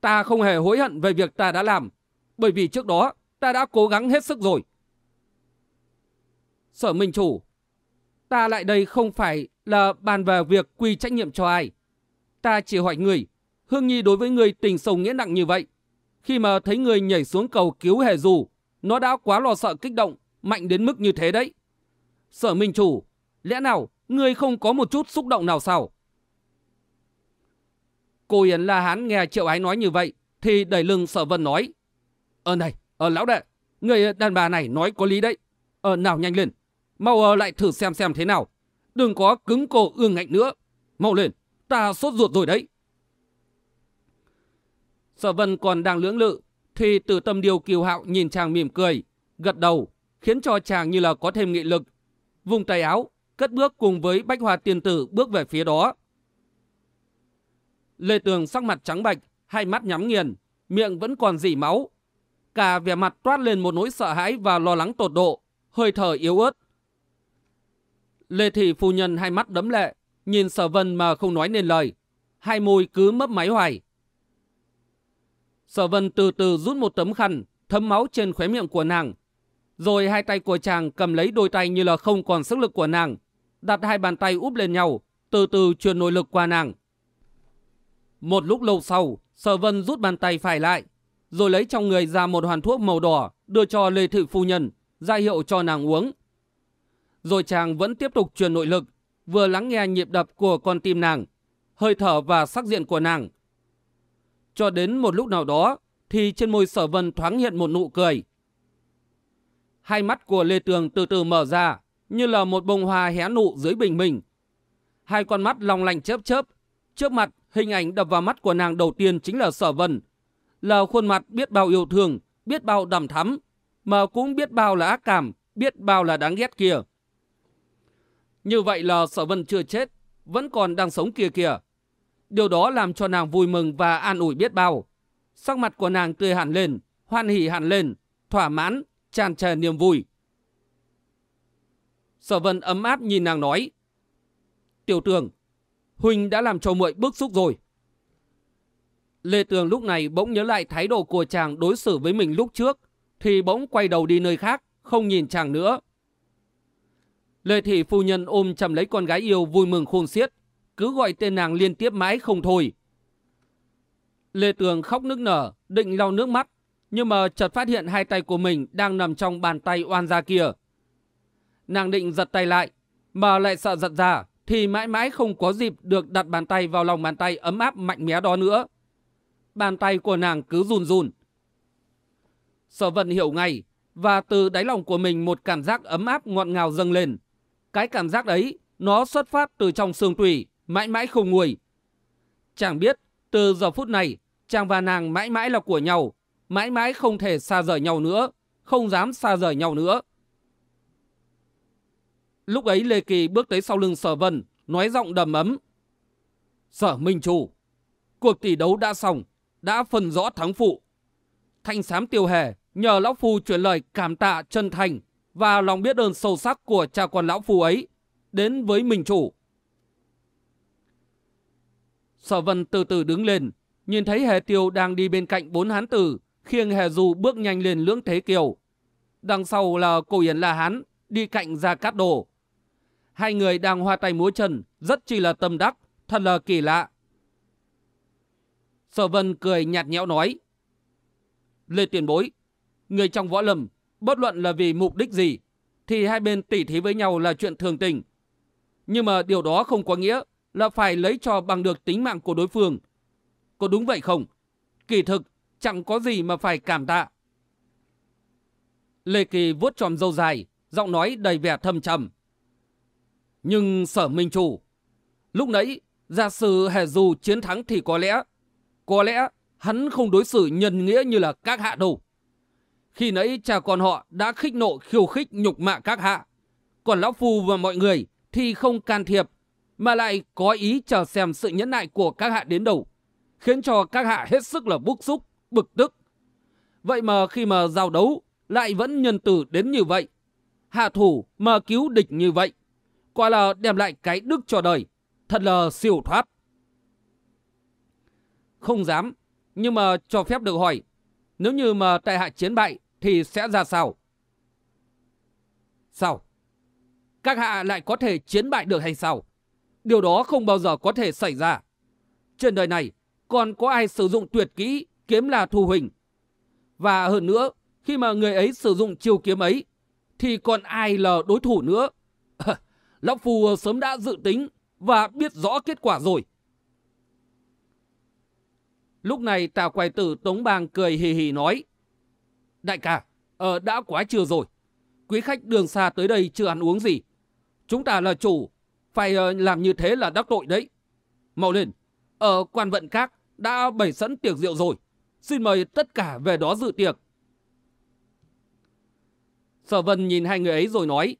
Ta không hề hối hận về việc ta đã làm, bởi vì trước đó ta đã cố gắng hết sức rồi. Sở Minh Chủ, ta lại đây không phải là bàn về việc quy trách nhiệm cho ai. Ta chỉ hỏi người, Hương Nhi đối với người tình sâu nghĩa nặng như vậy. Khi mà thấy người nhảy xuống cầu cứu hề dù, nó đã quá lo sợ kích động, mạnh đến mức như thế đấy. Sở Minh Chủ, lẽ nào người không có một chút xúc động nào sao? Cô Yến La Hán nghe Triệu Ái nói như vậy, thì đẩy lưng Sở Vân nói. Ờ này, ờ lão đệ, người đàn bà này nói có lý đấy. Ờ nào nhanh lên, mau ờ, lại thử xem xem thế nào. Đừng có cứng cổ ương ngạnh nữa. Mau lên, ta sốt ruột rồi đấy. Sở Vân còn đang lưỡng lự, thì từ tâm điều kiều hạo nhìn chàng mỉm cười, gật đầu, khiến cho chàng như là có thêm nghị lực. Vùng tay áo, cất bước cùng với bách hoa tiên tử bước về phía đó. Lê Tường sắc mặt trắng bạch, hai mắt nhắm nghiền, miệng vẫn còn dỉ máu. Cả vẻ mặt toát lên một nỗi sợ hãi và lo lắng tột độ, hơi thở yếu ớt. Lê Thị phu nhân hai mắt đấm lệ, nhìn sở vân mà không nói nên lời. Hai môi cứ mấp máy hoài. Sở vân từ từ rút một tấm khăn, thấm máu trên khóe miệng của nàng. Rồi hai tay của chàng cầm lấy đôi tay như là không còn sức lực của nàng. Đặt hai bàn tay úp lên nhau, từ từ truyền nội lực qua nàng. Một lúc lâu sau, sở vân rút bàn tay phải lại, rồi lấy trong người ra một hoàn thuốc màu đỏ, đưa cho Lê Thị Phu Nhân, ra hiệu cho nàng uống. Rồi chàng vẫn tiếp tục truyền nội lực, vừa lắng nghe nhịp đập của con tim nàng, hơi thở và sắc diện của nàng. Cho đến một lúc nào đó, thì trên môi sở vân thoáng hiện một nụ cười. Hai mắt của Lê Tường từ từ mở ra, như là một bông hoa hé nụ dưới bình minh. Hai con mắt long lanh chớp chớp, trước mặt hình ảnh đập vào mắt của nàng đầu tiên chính là sở vân. Là khuôn mặt biết bao yêu thương, biết bao đầm thắm, mà cũng biết bao là ác cảm, biết bao là đáng ghét kia. Như vậy là sở vân chưa chết, vẫn còn đang sống kia kìa. Điều đó làm cho nàng vui mừng và an ủi biết bao. Sắc mặt của nàng tươi hẳn lên, hoan hỉ hẳn lên, thỏa mãn, tràn trề niềm vui. Sở vân ấm áp nhìn nàng nói. Tiểu tường, Huynh đã làm cho muội bức xúc rồi. Lê Tường lúc này bỗng nhớ lại thái độ của chàng đối xử với mình lúc trước, thì bỗng quay đầu đi nơi khác, không nhìn chàng nữa. Lê Thị Phu Nhân ôm chầm lấy con gái yêu vui mừng khôn xiết, cứ gọi tên nàng liên tiếp mãi không thôi. Lê Tường khóc nức nở, định lau nước mắt, nhưng mà chợt phát hiện hai tay của mình đang nằm trong bàn tay oan gia kia. Nàng định giật tay lại, mà lại sợ giật ra, thì mãi mãi không có dịp được đặt bàn tay vào lòng bàn tay ấm áp mạnh mẽ đó nữa. Bàn tay của nàng cứ run run. Sở vận hiểu ngay, và từ đáy lòng của mình một cảm giác ấm áp ngọt ngào dâng lên. Cái cảm giác đấy nó xuất phát từ trong xương tủy, mãi mãi không nguôi. Chẳng biết, từ giờ phút này, chàng và nàng mãi mãi là của nhau, mãi mãi không thể xa rời nhau nữa, không dám xa rời nhau nữa. Lúc ấy Lê Kỳ bước tới sau lưng Sở Vân, nói giọng đầm ấm. Sở Minh Chủ, cuộc tỷ đấu đã xong, đã phân rõ thắng phụ. Thanh sám tiêu hề nhờ Lão Phu chuyển lời cảm tạ chân thành và lòng biết ơn sâu sắc của cha con Lão Phu ấy đến với mình Chủ. Sở Vân từ từ đứng lên, nhìn thấy Hề Tiêu đang đi bên cạnh bốn hán tử, khiêng Hề Du bước nhanh lên lưỡng thế kiều. Đằng sau là cổ Yến là Hán, đi cạnh ra Cát Đồ. Hai người đang hoa tay múa chân, rất chỉ là tâm đắc, thật là kỳ lạ. Sở Vân cười nhạt nhẽo nói. Lê Tiền Bối, người trong võ lâm, bất luận là vì mục đích gì, thì hai bên tỉ thí với nhau là chuyện thường tình. Nhưng mà điều đó không có nghĩa là phải lấy cho bằng được tính mạng của đối phương. Có đúng vậy không? Kỳ thực, chẳng có gì mà phải cảm tạ. Lê Kỳ vuốt tròm dâu dài, giọng nói đầy vẻ thâm trầm. Nhưng sở minh chủ, lúc nãy, giả sử hệ dù chiến thắng thì có lẽ, có lẽ hắn không đối xử nhân nghĩa như là các hạ đâu. Khi nãy cha con họ đã khích nộ khiêu khích nhục mạ các hạ. Còn Lão Phu và mọi người thì không can thiệp, mà lại có ý chờ xem sự nhẫn nại của các hạ đến đâu, khiến cho các hạ hết sức là bức xúc, bực tức. Vậy mà khi mà giao đấu lại vẫn nhân từ đến như vậy. Hạ thủ mà cứu địch như vậy. Quả là đem lại cái đức cho đời. Thật là siêu thoát. Không dám, nhưng mà cho phép được hỏi. Nếu như mà tại hạ chiến bại thì sẽ ra sao? Sao? Các hạ lại có thể chiến bại được hay sao? Điều đó không bao giờ có thể xảy ra. Trên đời này, còn có ai sử dụng tuyệt kỹ kiếm là thu huỳnh? Và hơn nữa, khi mà người ấy sử dụng chiêu kiếm ấy, thì còn ai là đối thủ nữa. Lão Phu sớm đã dự tính và biết rõ kết quả rồi. Lúc này Tào Quài tử Tống Bang cười hì hì nói. Đại ca, ờ, đã quá trưa rồi. Quý khách đường xa tới đây chưa ăn uống gì. Chúng ta là chủ, phải uh, làm như thế là đắc tội đấy. Mau lên, ở quan vận các đã bày sẵn tiệc rượu rồi. Xin mời tất cả về đó dự tiệc. Sở Vân nhìn hai người ấy rồi nói.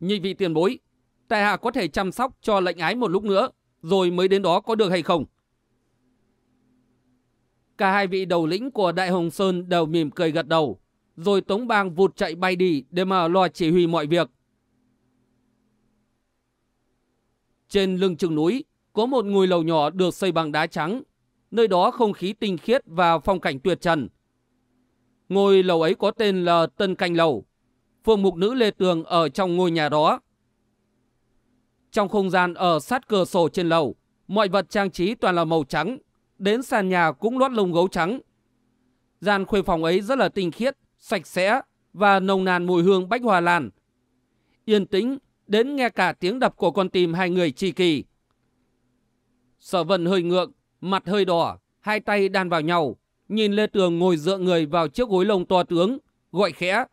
Nhị vị tiền bối, tại hạ có thể chăm sóc cho lệnh ái một lúc nữa, rồi mới đến đó có được hay không? Cả hai vị đầu lĩnh của Đại Hồng Sơn đều mỉm cười gật đầu, rồi Tống Bang vụt chạy bay đi để mà lo chỉ huy mọi việc. Trên lưng chừng núi có một ngôi lầu nhỏ được xây bằng đá trắng, nơi đó không khí tinh khiết và phong cảnh tuyệt trần. Ngôi lầu ấy có tên là Tân Canh Lầu. Phường mục nữ Lê Tường ở trong ngôi nhà đó. Trong không gian ở sát cửa sổ trên lầu, mọi vật trang trí toàn là màu trắng, đến sàn nhà cũng lót lông gấu trắng. Gian khuê phòng ấy rất là tinh khiết, sạch sẽ và nồng nàn mùi hương bách hoa lan. Yên tĩnh, đến nghe cả tiếng đập của con tim hai người trì kỳ. Sở vân hơi ngượng, mặt hơi đỏ, hai tay đan vào nhau, nhìn Lê Tường ngồi dựa người vào chiếc gối lông to tướng, gọi khẽ.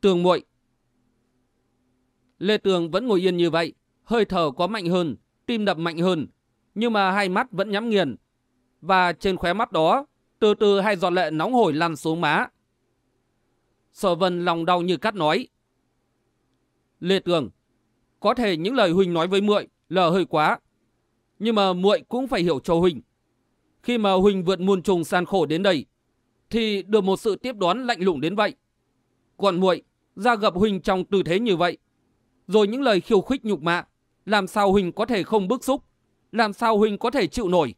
Tường muội Lê Tường vẫn ngồi yên như vậy, hơi thở có mạnh hơn, tim đập mạnh hơn, nhưng mà hai mắt vẫn nhắm nghiền. Và trên khóe mắt đó, từ từ hai giọt lệ nóng hổi lăn xuống má. Sở vân lòng đau như cắt nói. Lê Tường, có thể những lời Huỳnh nói với muội là hơi quá. Nhưng mà muội cũng phải hiểu cho Huỳnh. Khi mà Huỳnh vượt muôn trùng san khổ đến đây, thì được một sự tiếp đón lạnh lùng đến vậy. Còn muội ra gặp Huỳnh trong tư thế như vậy, rồi những lời khiêu khích nhục mạ, làm sao Huỳnh có thể không bức xúc, làm sao Huỳnh có thể chịu nổi.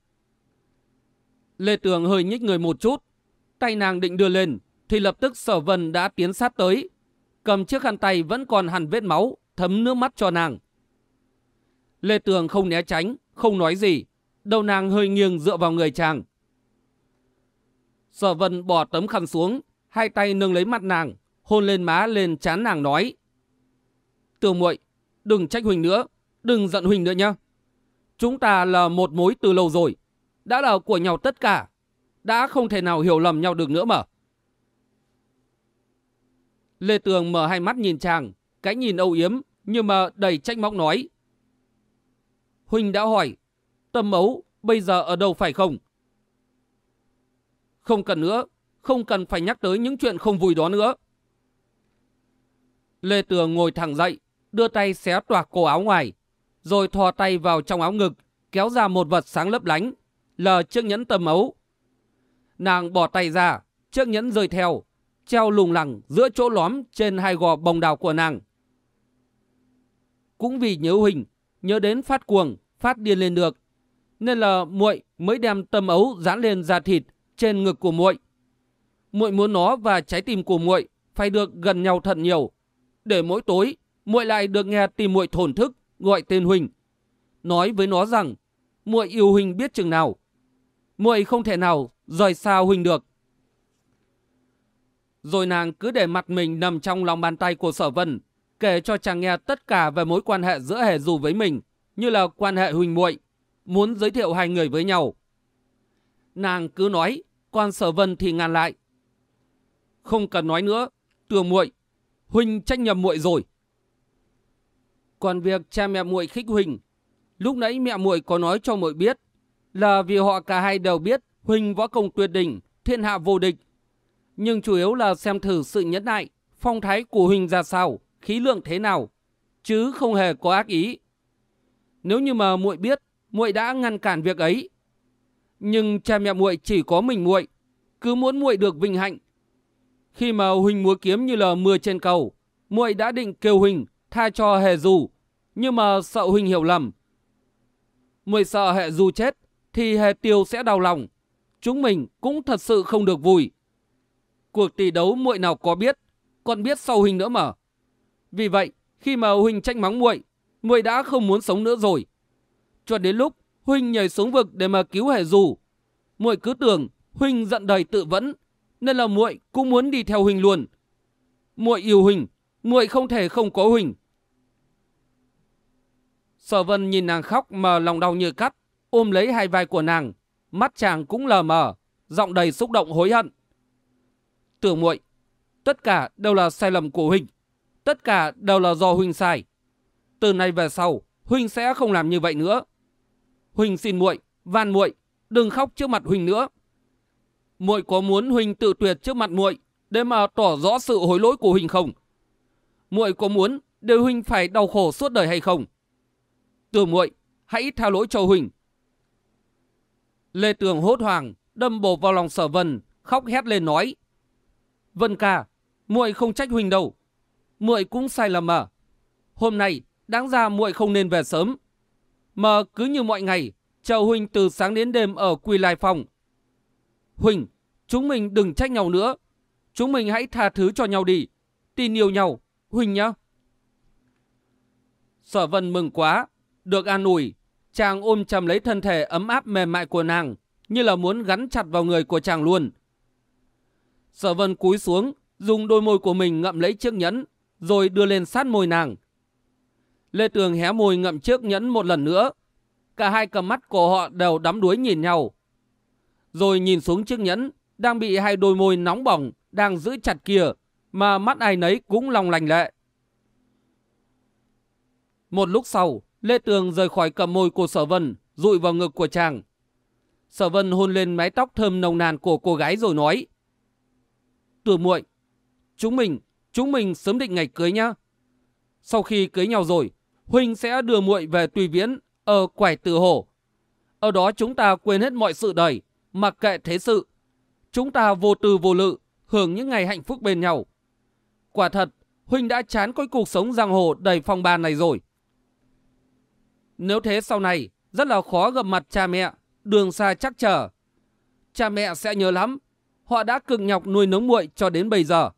Lê Tường hơi nhích người một chút, tay nàng định đưa lên, thì lập tức sở vân đã tiến sát tới, cầm chiếc khăn tay vẫn còn hẳn vết máu, thấm nước mắt cho nàng. Lê Tường không né tránh, không nói gì, đầu nàng hơi nghiêng dựa vào người chàng. Sở vân bỏ tấm khăn xuống, hai tay nâng lấy mặt nàng, hôn lên má lên chán nàng nói. Tường muội đừng trách Huỳnh nữa, đừng giận Huỳnh nữa nhá. Chúng ta là một mối từ lâu rồi, đã là của nhau tất cả, đã không thể nào hiểu lầm nhau được nữa mà. Lê Tường mở hai mắt nhìn chàng, cái nhìn âu yếm, nhưng mà đầy trách móc nói. Huỳnh đã hỏi, tâm ấu bây giờ ở đâu phải không? Không cần nữa, không cần phải nhắc tới những chuyện không vui đó nữa. Lê Tường ngồi thẳng dậy, đưa tay xé toạc cổ áo ngoài, rồi thò tay vào trong áo ngực, kéo ra một vật sáng lấp lánh, lờ chiếc nhẫn tầm ấu. Nàng bỏ tay ra, chiếc nhẫn rơi theo, treo lùng lẳng giữa chỗ lõm trên hai gò bồng đào của nàng. Cũng vì nhớ hình nhớ đến phát cuồng, phát điên lên được, nên là muội mới đem tầm ấu dán lên da thịt trên ngực của muội. Muội muốn nó và trái tim của muội phải được gần nhau thật nhiều, để mỗi tối muội lại được nghe tìm muội thổn thức gọi tên Huỳnh, nói với nó rằng muội yêu Huỳnh biết chừng nào. Muội không thể nào rời xa Huỳnh được. Rồi nàng cứ để mặt mình nằm trong lòng bàn tay của sở vân, kể cho chàng nghe tất cả về mối quan hệ giữa hề dù với mình, như là quan hệ Huỳnh muội muốn giới thiệu hai người với nhau. Nàng cứ nói, quan sở vân thì ngăn lại. Không cần nói nữa, tường muội Huỳnh trách nhầm muội rồi. Còn việc cha mẹ muội khích Huỳnh, lúc nãy mẹ muội có nói cho muội biết là vì họ cả hai đều biết Huỳnh võ công tuyệt đỉnh, thiên hạ vô địch. Nhưng chủ yếu là xem thử sự nhẫn nại, phong thái của Huỳnh ra sao, khí lượng thế nào, chứ không hề có ác ý. Nếu như mà muội biết, muội đã ngăn cản việc ấy. Nhưng cha mẹ muội chỉ có mình muội, cứ muốn muội được vinh hạnh. Khi mà Huỳnh múa kiếm như là mưa trên cầu, muội đã định kêu Huỳnh tha cho hề dù, nhưng mà sợ Huỳnh hiểu lầm. Muội sợ hệ dù chết, thì hề tiêu sẽ đau lòng. Chúng mình cũng thật sự không được vui. Cuộc tỷ đấu muội nào có biết, còn biết sau Huỳnh nữa mà. Vì vậy, khi mà Huỳnh tranh mắng muội, muội đã không muốn sống nữa rồi. Cho đến lúc Huỳnh nhảy xuống vực để mà cứu hề dù, muội cứ tưởng Huỳnh giận đầy tự vẫn, nên là muội cũng muốn đi theo Huỳnh luôn. Muội yêu Huỳnh, muội không thể không có Huỳnh. Sở Vân nhìn nàng khóc mà lòng đau như cắt, ôm lấy hai vai của nàng, mắt chàng cũng lờ mờ, giọng đầy xúc động hối hận. Tưởng muội, tất cả đều là sai lầm của Huỳnh, tất cả đều là do Huỳnh sai. Từ nay về sau, Huỳnh sẽ không làm như vậy nữa. Huỳnh xin muội, van muội, đừng khóc trước mặt Huỳnh nữa. Muội có muốn Huỳnh tự tuyệt trước mặt muội để mà tỏ rõ sự hối lỗi của Huỳnh không? Muội có muốn để Huỳnh phải đau khổ suốt đời hay không? Từ muội, hãy tha lỗi cho Huỳnh. Lê Tường hốt hoảng, đâm bổ vào lòng sở vân, khóc hét lên nói. Vân ca, muội không trách Huỳnh đâu. Muội cũng sai lầm mà. Hôm nay, đáng ra muội không nên về sớm. Mà cứ như mọi ngày, chờ Huỳnh từ sáng đến đêm ở Quỳ Lai Phòng. Huỳnh, chúng mình đừng trách nhau nữa. Chúng mình hãy tha thứ cho nhau đi. Tin yêu nhau, Huỳnh nhá. Sở vân mừng quá, được an ủi, chàng ôm chầm lấy thân thể ấm áp mềm mại của nàng, như là muốn gắn chặt vào người của chàng luôn. Sở vân cúi xuống, dùng đôi môi của mình ngậm lấy chiếc nhẫn, rồi đưa lên sát môi nàng. Lê Tường hé môi ngậm chiếc nhẫn một lần nữa. Cả hai cầm mắt của họ đều đắm đuối nhìn nhau. Rồi nhìn xuống chiếc nhẫn, đang bị hai đôi môi nóng bỏng, đang giữ chặt kia, mà mắt ai nấy cũng lòng lành lệ. Một lúc sau, Lê Tường rời khỏi cầm môi của Sở Vân, rụi vào ngực của chàng. Sở Vân hôn lên mái tóc thơm nồng nàn của cô gái rồi nói. Tường muội, chúng mình, chúng mình sớm định ngày cưới nhá. Sau khi cưới nhau rồi, Huynh sẽ đưa muội về Tùy Viễn ở quải Tử Hổ. Ở đó chúng ta quên hết mọi sự đời, mặc kệ thế sự. Chúng ta vô tư vô lự, hưởng những ngày hạnh phúc bên nhau. Quả thật, Huynh đã chán coi cuộc sống giang hồ đầy phong ba này rồi. Nếu thế sau này, rất là khó gặp mặt cha mẹ, đường xa chắc trở. Cha mẹ sẽ nhớ lắm, họ đã cực nhọc nuôi nấng muội cho đến bây giờ.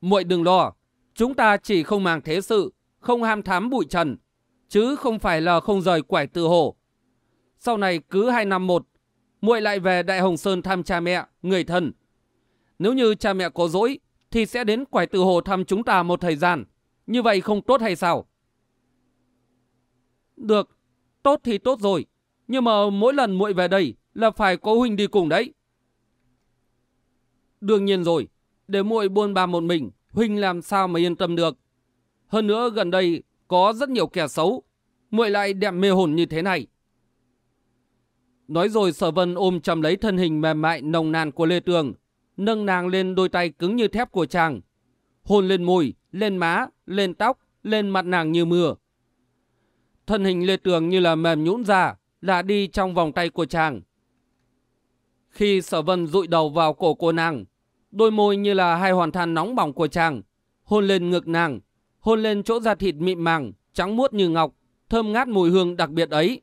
Muội đừng lo, chúng ta chỉ không màng thế sự, không ham thám bụi trần, chứ không phải là không rời quải từ hồ. Sau này cứ hai năm một, muội lại về Đại Hồng Sơn thăm cha mẹ, người thân. Nếu như cha mẹ có dỗi, thì sẽ đến quải từ hồ thăm chúng ta một thời gian. Như vậy không tốt hay sao? Được, tốt thì tốt rồi. Nhưng mà mỗi lần muội về đây là phải có huynh đi cùng đấy. Đương nhiên rồi, để muội buôn ba một mình, huynh làm sao mà yên tâm được. Hơn nữa gần đây có rất nhiều kẻ xấu, muội lại đẹp mê hồn như thế này. Nói rồi sở vân ôm chầm lấy thân hình mềm mại nồng nàn của Lê Tường, nâng nàng lên đôi tay cứng như thép của chàng. Hôn lên môi, lên má, lên tóc, lên mặt nàng như mưa. Thân hình Lê Tường như là mềm nhũn ra, là đi trong vòng tay của chàng. Khi sở vân rụi đầu vào cổ cô nàng, đôi môi như là hai hoàn than nóng bỏng của chàng, hôn lên ngực nàng, hôn lên chỗ da thịt mịn màng, trắng muốt như ngọc, thơm ngát mùi hương đặc biệt ấy.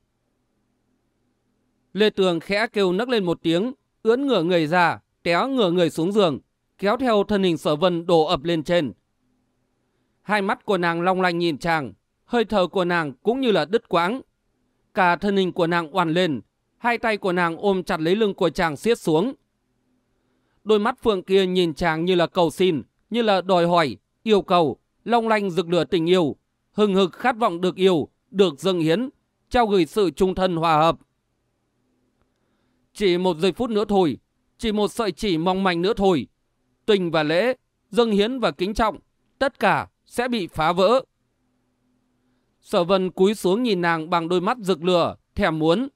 Lê Tường khẽ kêu nấc lên một tiếng, ướn ngửa người ra, té ngửa người xuống giường, kéo theo thân hình sở vân đổ ập lên trên. Hai mắt của nàng long lanh nhìn chàng, hơi thở của nàng cũng như là đứt quãng. Cả thân hình của nàng oằn lên, hai tay của nàng ôm chặt lấy lưng của chàng siết xuống. Đôi mắt phượng kia nhìn chàng như là cầu xin, như là đòi hỏi, yêu cầu, long lanh rực lửa tình yêu, hừng hực khát vọng được yêu, được dâng hiến, trao gửi sự trung thân hòa hợp. Chỉ một giây phút nữa thôi, chỉ một sợi chỉ mong manh nữa thôi, tình và lễ, dâng hiến và kính trọng, tất cả sẽ bị phá vỡ. Sở vân cúi xuống nhìn nàng bằng đôi mắt rực lửa, thèm muốn.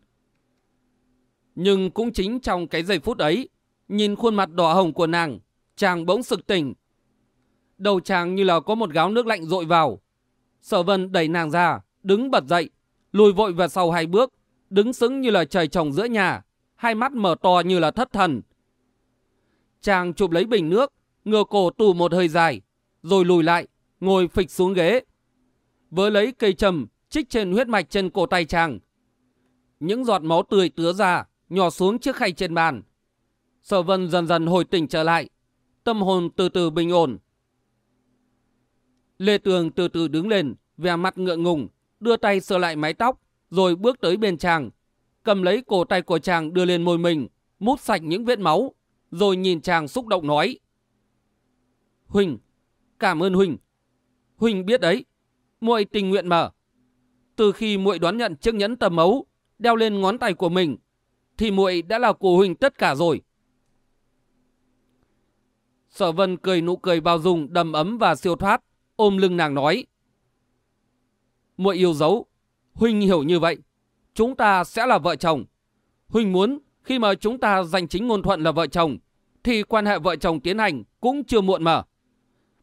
Nhưng cũng chính trong cái giây phút ấy, nhìn khuôn mặt đỏ hồng của nàng, chàng bỗng sực tỉnh. Đầu chàng như là có một gáo nước lạnh rội vào. Sở vân đẩy nàng ra, đứng bật dậy, lùi vội vào sau hai bước, đứng sững như là trời trồng giữa nhà, hai mắt mở to như là thất thần. Chàng chụp lấy bình nước, ngừa cổ tù một hơi dài, rồi lùi lại, ngồi phịch xuống ghế. Với lấy cây trầm, trích trên huyết mạch trên cổ tay chàng. Những giọt máu tươi tứa ra, nhỏ xuống chiếc khay trên bàn. Sở vân dần dần hồi tỉnh trở lại, tâm hồn từ từ bình ổn. Lê Tường từ từ đứng lên, vẻ mặt ngượng ngùng, đưa tay sờ lại mái tóc, rồi bước tới bên chàng, cầm lấy cổ tay của chàng đưa lên môi mình, mút sạch những vết máu, rồi nhìn chàng xúc động nói. Huỳnh, cảm ơn Huỳnh. Huỳnh biết đấy, muội tình nguyện mở. Từ khi muội đoán nhận chiếc nhẫn tầm ấu, đeo lên ngón tay của mình, thì muội đã là của Huỳnh tất cả rồi. Sở Vân cười nụ cười bao dung, đầm ấm và siêu thoát, ôm lưng nàng nói. Muội yêu dấu, Huỳnh hiểu như vậy, chúng ta sẽ là vợ chồng. Huỳnh muốn khi mà chúng ta giành chính ngôn thuận là vợ chồng, thì quan hệ vợ chồng tiến hành cũng chưa muộn mà.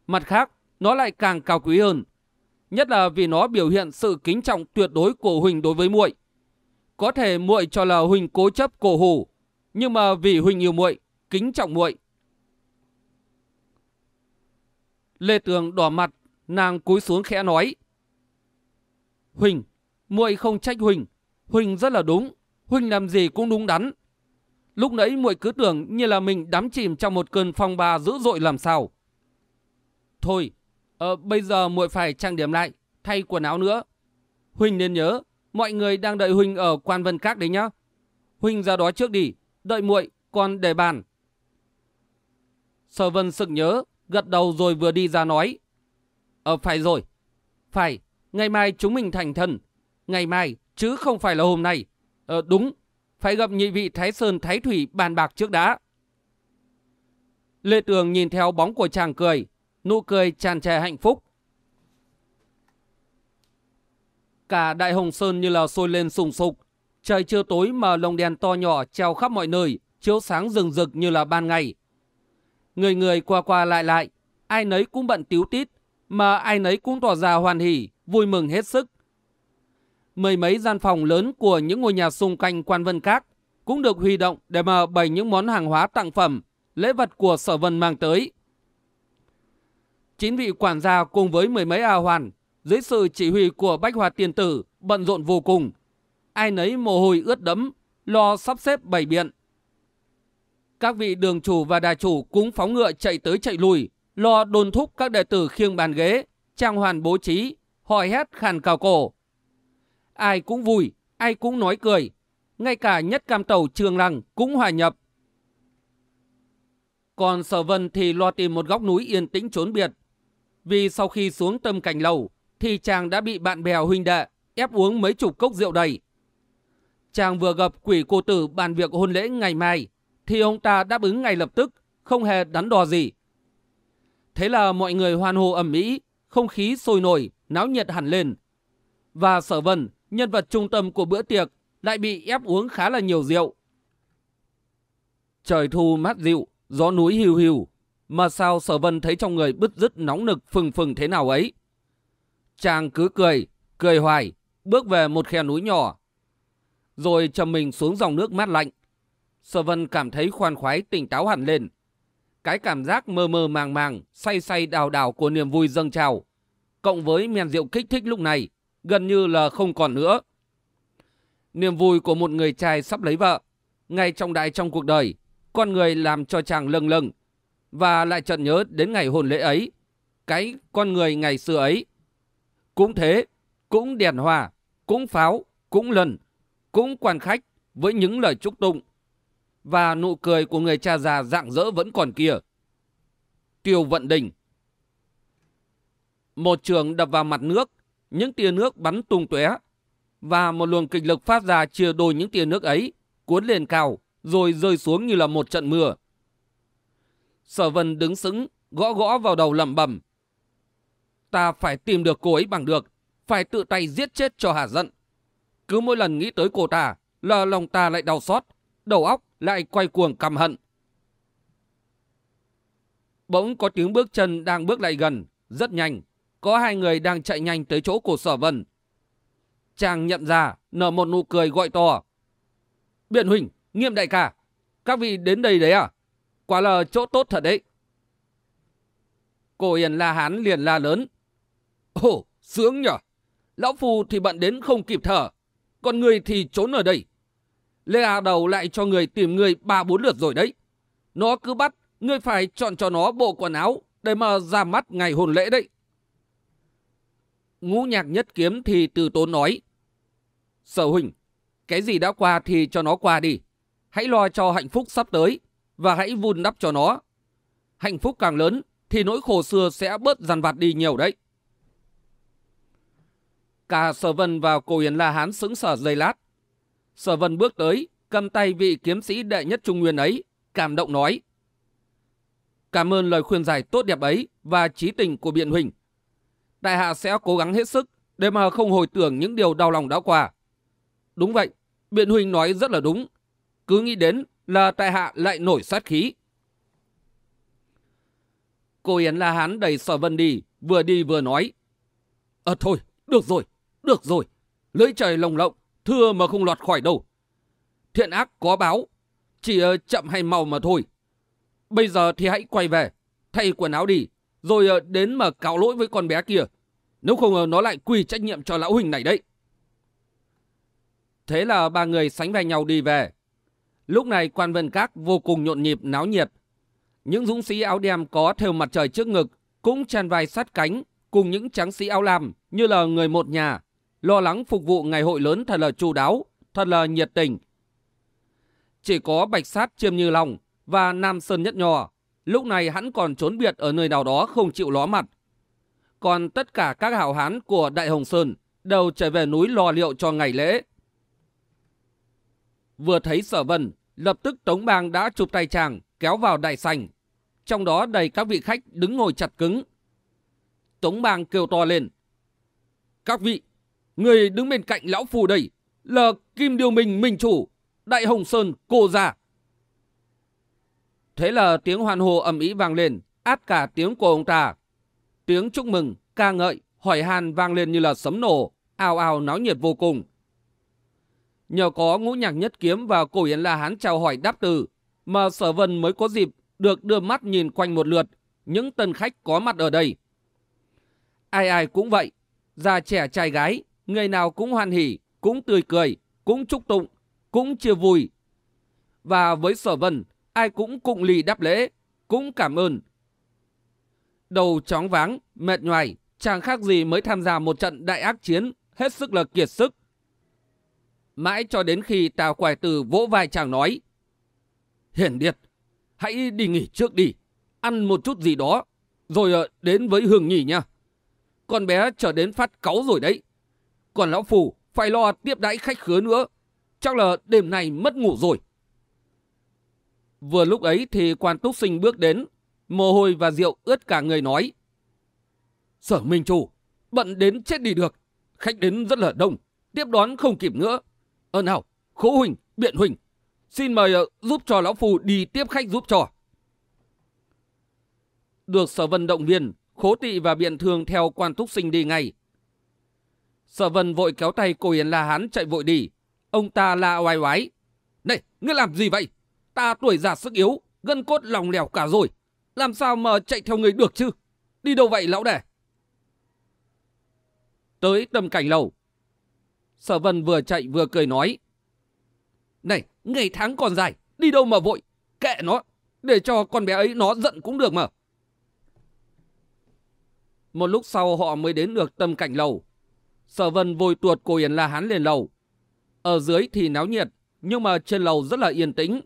Mặt khác, nó lại càng cao quý hơn. Nhất là vì nó biểu hiện sự kính trọng tuyệt đối của Huỳnh đối với muội. Có thể muội cho là Huỳnh cố chấp cổ hủ, nhưng mà vì Huỳnh yêu muội, kính trọng muội. Lê Tường đỏ mặt, nàng cúi xuống khẽ nói: "Huỳnh, muội không trách Huỳnh, Huỳnh rất là đúng, Huỳnh làm gì cũng đúng đắn. Lúc nãy muội cứ tưởng như là mình đắm chìm trong một cơn phong ba dữ dội làm sao. Thôi, ờ, bây giờ muội phải trang điểm lại, thay quần áo nữa. Huỳnh nên nhớ, mọi người đang đợi Huỳnh ở quan vân các đấy nhá. Huỳnh ra đó trước đi, đợi muội còn để bàn. Sở vân sực nhớ, gật đầu rồi vừa đi ra nói. Ờ phải rồi, phải, ngày mai chúng mình thành thần Ngày mai, chứ không phải là hôm nay. Ờ đúng, phải gặp nhị vị Thái Sơn Thái Thủy bàn bạc trước đã. Lê Tường nhìn theo bóng của chàng cười, nụ cười tràn trề hạnh phúc. Cả Đại Hồng Sơn như là sôi lên sùng sục, trời chưa tối mà lồng đèn to nhỏ treo khắp mọi nơi, chiếu sáng rừng rực như là ban ngày. Người người qua qua lại lại, ai nấy cũng bận tíu tít, mà ai nấy cũng tỏ ra hoàn hỉ, vui mừng hết sức mười mấy gian phòng lớn của những ngôi nhà xung quanh quan vân các cũng được huy động để mà bày những món hàng hóa tặng phẩm, lễ vật của sở vân mang tới. Chín vị quản gia cùng với mười mấy a hoàn, dưới sự chỉ huy của Bách Hòa Tiên Tử, bận rộn vô cùng. Ai nấy mồ hôi ướt đẫm, lo sắp xếp bày biện. Các vị đường chủ và đà chủ cũng phóng ngựa chạy tới chạy lùi, lo đôn thúc các đệ tử khiêng bàn ghế, trang hoàn bố trí, hỏi hét khàn cào cổ, ai cũng vui, ai cũng nói cười. Ngay cả nhất cam tàu trường lăng cũng hòa nhập. Còn sở vân thì lo tìm một góc núi yên tĩnh trốn biệt. Vì sau khi xuống tâm cảnh lầu, thì chàng đã bị bạn bè huynh đệ ép uống mấy chục cốc rượu đầy. Chàng vừa gặp quỷ cô tử bàn việc hôn lễ ngày mai, thì ông ta đáp ứng ngay lập tức, không hề đắn đo gì. Thế là mọi người hoan hô ẩm mỹ, không khí sôi nổi, náo nhiệt hẳn lên. Và sở vân nhân vật trung tâm của bữa tiệc lại bị ép uống khá là nhiều rượu. Trời thu mát dịu, gió núi hiu hiu, mà sao sở vân thấy trong người bứt rứt nóng nực phừng phừng thế nào ấy. Chàng cứ cười, cười hoài, bước về một khe núi nhỏ. Rồi chầm mình xuống dòng nước mát lạnh. Sở vân cảm thấy khoan khoái tỉnh táo hẳn lên. Cái cảm giác mơ mơ màng màng, say say đào đào của niềm vui dâng trào. Cộng với men rượu kích thích lúc này, gần như là không còn nữa. Niềm vui của một người trai sắp lấy vợ, ngay trong đại trong cuộc đời, con người làm cho chàng lâng lâng, và lại chợt nhớ đến ngày hôn lễ ấy, cái con người ngày xưa ấy. Cũng thế, cũng đèn hòa, cũng pháo, cũng lần, cũng quan khách với những lời chúc tụng. Và nụ cười của người cha già dạng dỡ vẫn còn kia. Tiêu vận đình. Một trường đập vào mặt nước, những tia nước bắn tung tóe và một luồng kịch lực phát ra chia đôi những tia nước ấy, cuốn lên cao, rồi rơi xuống như là một trận mưa. Sở vân đứng sững, gõ gõ vào đầu lẩm bẩm. Ta phải tìm được cô ấy bằng được, phải tự tay giết chết cho hà giận. Cứ mỗi lần nghĩ tới cô ta, là lòng ta lại đau xót, đầu óc lại quay cuồng căm hận. Bỗng có tiếng bước chân đang bước lại gần, rất nhanh. Có hai người đang chạy nhanh tới chỗ của sở vân. Chàng nhận ra, nở một nụ cười gọi to. Biện huynh, nghiêm đại ca, các vị đến đây đấy à? Quả là chỗ tốt thật đấy. Cô yên La Hán liền la lớn. Ồ, sướng nhở. Lão Phu thì bận đến không kịp thở. Còn người thì trốn ở đây. Lê A Đầu lại cho người tìm người ba bốn lượt rồi đấy. Nó cứ bắt, ngươi phải chọn cho nó bộ quần áo để mà ra mắt ngày hồn lễ đấy. Ngũ nhạc nhất kiếm thì từ tốn nói. Sở huynh, cái gì đã qua thì cho nó qua đi. Hãy lo cho hạnh phúc sắp tới và hãy vun đắp cho nó. Hạnh phúc càng lớn thì nỗi khổ xưa sẽ bớt dằn vặt đi nhiều đấy. Cả Sở Vân và Cổ Yến La Hán sững sờ giây lát. Sở Vân bước tới, cầm tay vị kiếm sĩ đệ nhất Trung Nguyên ấy, cảm động nói. Cảm ơn lời khuyên giải tốt đẹp ấy và trí tình của biện Huỳnh Đại hạ sẽ cố gắng hết sức để mà không hồi tưởng những điều đau lòng đã qua. Đúng vậy, biện Huỳnh nói rất là đúng. Cứ nghĩ đến là tại hạ lại nổi sát khí. Cô Yến La Hán đẩy sở vân đi, vừa đi vừa nói. Ờ thôi, được rồi, được rồi. Lưỡi trời lồng lộng, thưa mà không lọt khỏi đâu. Thiện ác có báo, chỉ ờ, chậm hay mau mà thôi. Bây giờ thì hãy quay về, thay quần áo đi, rồi ờ, đến mà cáo lỗi với con bé kia. Nếu không ờ, nó lại quy trách nhiệm cho lão huynh này đấy. Thế là ba người sánh vai nhau đi về. Lúc này quan vân các vô cùng nhộn nhịp náo nhiệt. Những dũng sĩ áo đen có thêu mặt trời trước ngực cũng chen vai sát cánh cùng những tráng sĩ áo lam như là người một nhà, lo lắng phục vụ ngày hội lớn thật là chu đáo, thật là nhiệt tình. Chỉ có Bạch Sát Chiêm Như Long và Nam Sơn Nhất Nhò, lúc này hắn còn trốn biệt ở nơi nào đó không chịu ló mặt. Còn tất cả các hảo hán của Đại Hồng Sơn đều trở về núi lo liệu cho ngày lễ. Vừa thấy sở vân, lập tức Tống Bang đã chụp tay chàng, kéo vào đại sành. Trong đó đầy các vị khách đứng ngồi chặt cứng. Tống Bang kêu to lên. Các vị, người đứng bên cạnh lão phù đây là Kim Điều Minh Minh Chủ, Đại Hồng Sơn Cô Già. Thế là tiếng hoàn hồ ầm ĩ vang lên, át cả tiếng của ông ta. Tiếng chúc mừng, ca ngợi, hỏi han vang lên như là sấm nổ, ào ào náo nhiệt vô cùng. Nhờ có ngũ nhạc nhất kiếm và cổ yến la hán chào hỏi đáp từ, mà sở vân mới có dịp được đưa mắt nhìn quanh một lượt những tân khách có mặt ở đây. Ai ai cũng vậy, già trẻ trai gái, người nào cũng hoan hỉ, cũng tươi cười, cũng chúc tụng, cũng chia vui. Và với sở vân, ai cũng cụng lì đáp lễ, cũng cảm ơn. Đầu chóng váng, mệt nhoài, chẳng khác gì mới tham gia một trận đại ác chiến, hết sức là kiệt sức. Mãi cho đến khi Tào Quài Tử vỗ vai chàng nói. Hiển Điệt, hãy đi nghỉ trước đi, ăn một chút gì đó, rồi ờ, đến với Hương Nhì nha. Con bé trở đến phát cáu rồi đấy. Còn Lão Phù phải lo tiếp đãi khách khứa nữa. Chắc là đêm nay mất ngủ rồi. Vừa lúc ấy thì quan túc sinh bước đến, mồ hôi và rượu ướt cả người nói. Sở Minh Chủ, bận đến chết đi được. Khách đến rất là đông, tiếp đón không kịp nữa. Ờ nào, Khố Huỳnh, Biện Huỳnh, xin mời uh, giúp cho Lão Phu đi tiếp khách giúp cho. Được sở vân động viên, khố tị và biện thương theo quan túc sinh đi ngay. Sở vân vội kéo tay cô Yến La Hán chạy vội đi. Ông ta la oai oái. Này, ngươi làm gì vậy? Ta tuổi già sức yếu, gân cốt lòng lèo cả rồi. Làm sao mà chạy theo người được chứ? Đi đâu vậy lão đẻ? Tới tầm cảnh lầu. Sở vân vừa chạy vừa cười nói. Này, ngày tháng còn dài, đi đâu mà vội, kệ nó, để cho con bé ấy nó giận cũng được mà. Một lúc sau họ mới đến được tâm cảnh lầu. Sở vân vội tuột cô Yến La Hán lên lầu. Ở dưới thì náo nhiệt, nhưng mà trên lầu rất là yên tĩnh.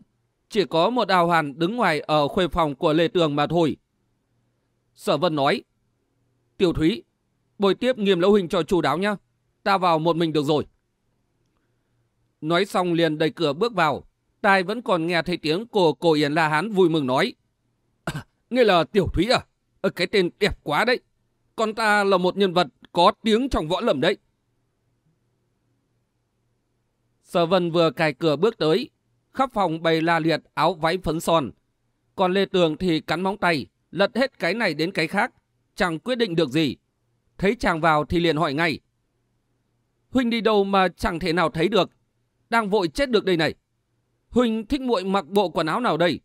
Chỉ có một đào hoàn đứng ngoài ở khuê phòng của Lê Tường mà thôi. Sở vân nói, Tiểu Thúy, bồi tiếp nghiêm lão hình cho chú đáo nhá. Ta vào một mình được rồi. Nói xong liền đẩy cửa bước vào. Tai vẫn còn nghe thấy tiếng của cổ Yến La Hán vui mừng nói. À, nghe là Tiểu Thúy à? Ờ, cái tên đẹp quá đấy. Con ta là một nhân vật có tiếng trong võ lầm đấy. Sở Vân vừa cài cửa bước tới, khắp phòng bày la liệt áo váy phấn son. Còn Lê Tường thì cắn móng tay, lật hết cái này đến cái khác, chẳng quyết định được gì. Thấy chàng vào thì liền hỏi ngay. Huynh đi đâu mà chẳng thể nào thấy được, đang vội chết được đây này. Huynh thích muội mặc bộ quần áo nào đây?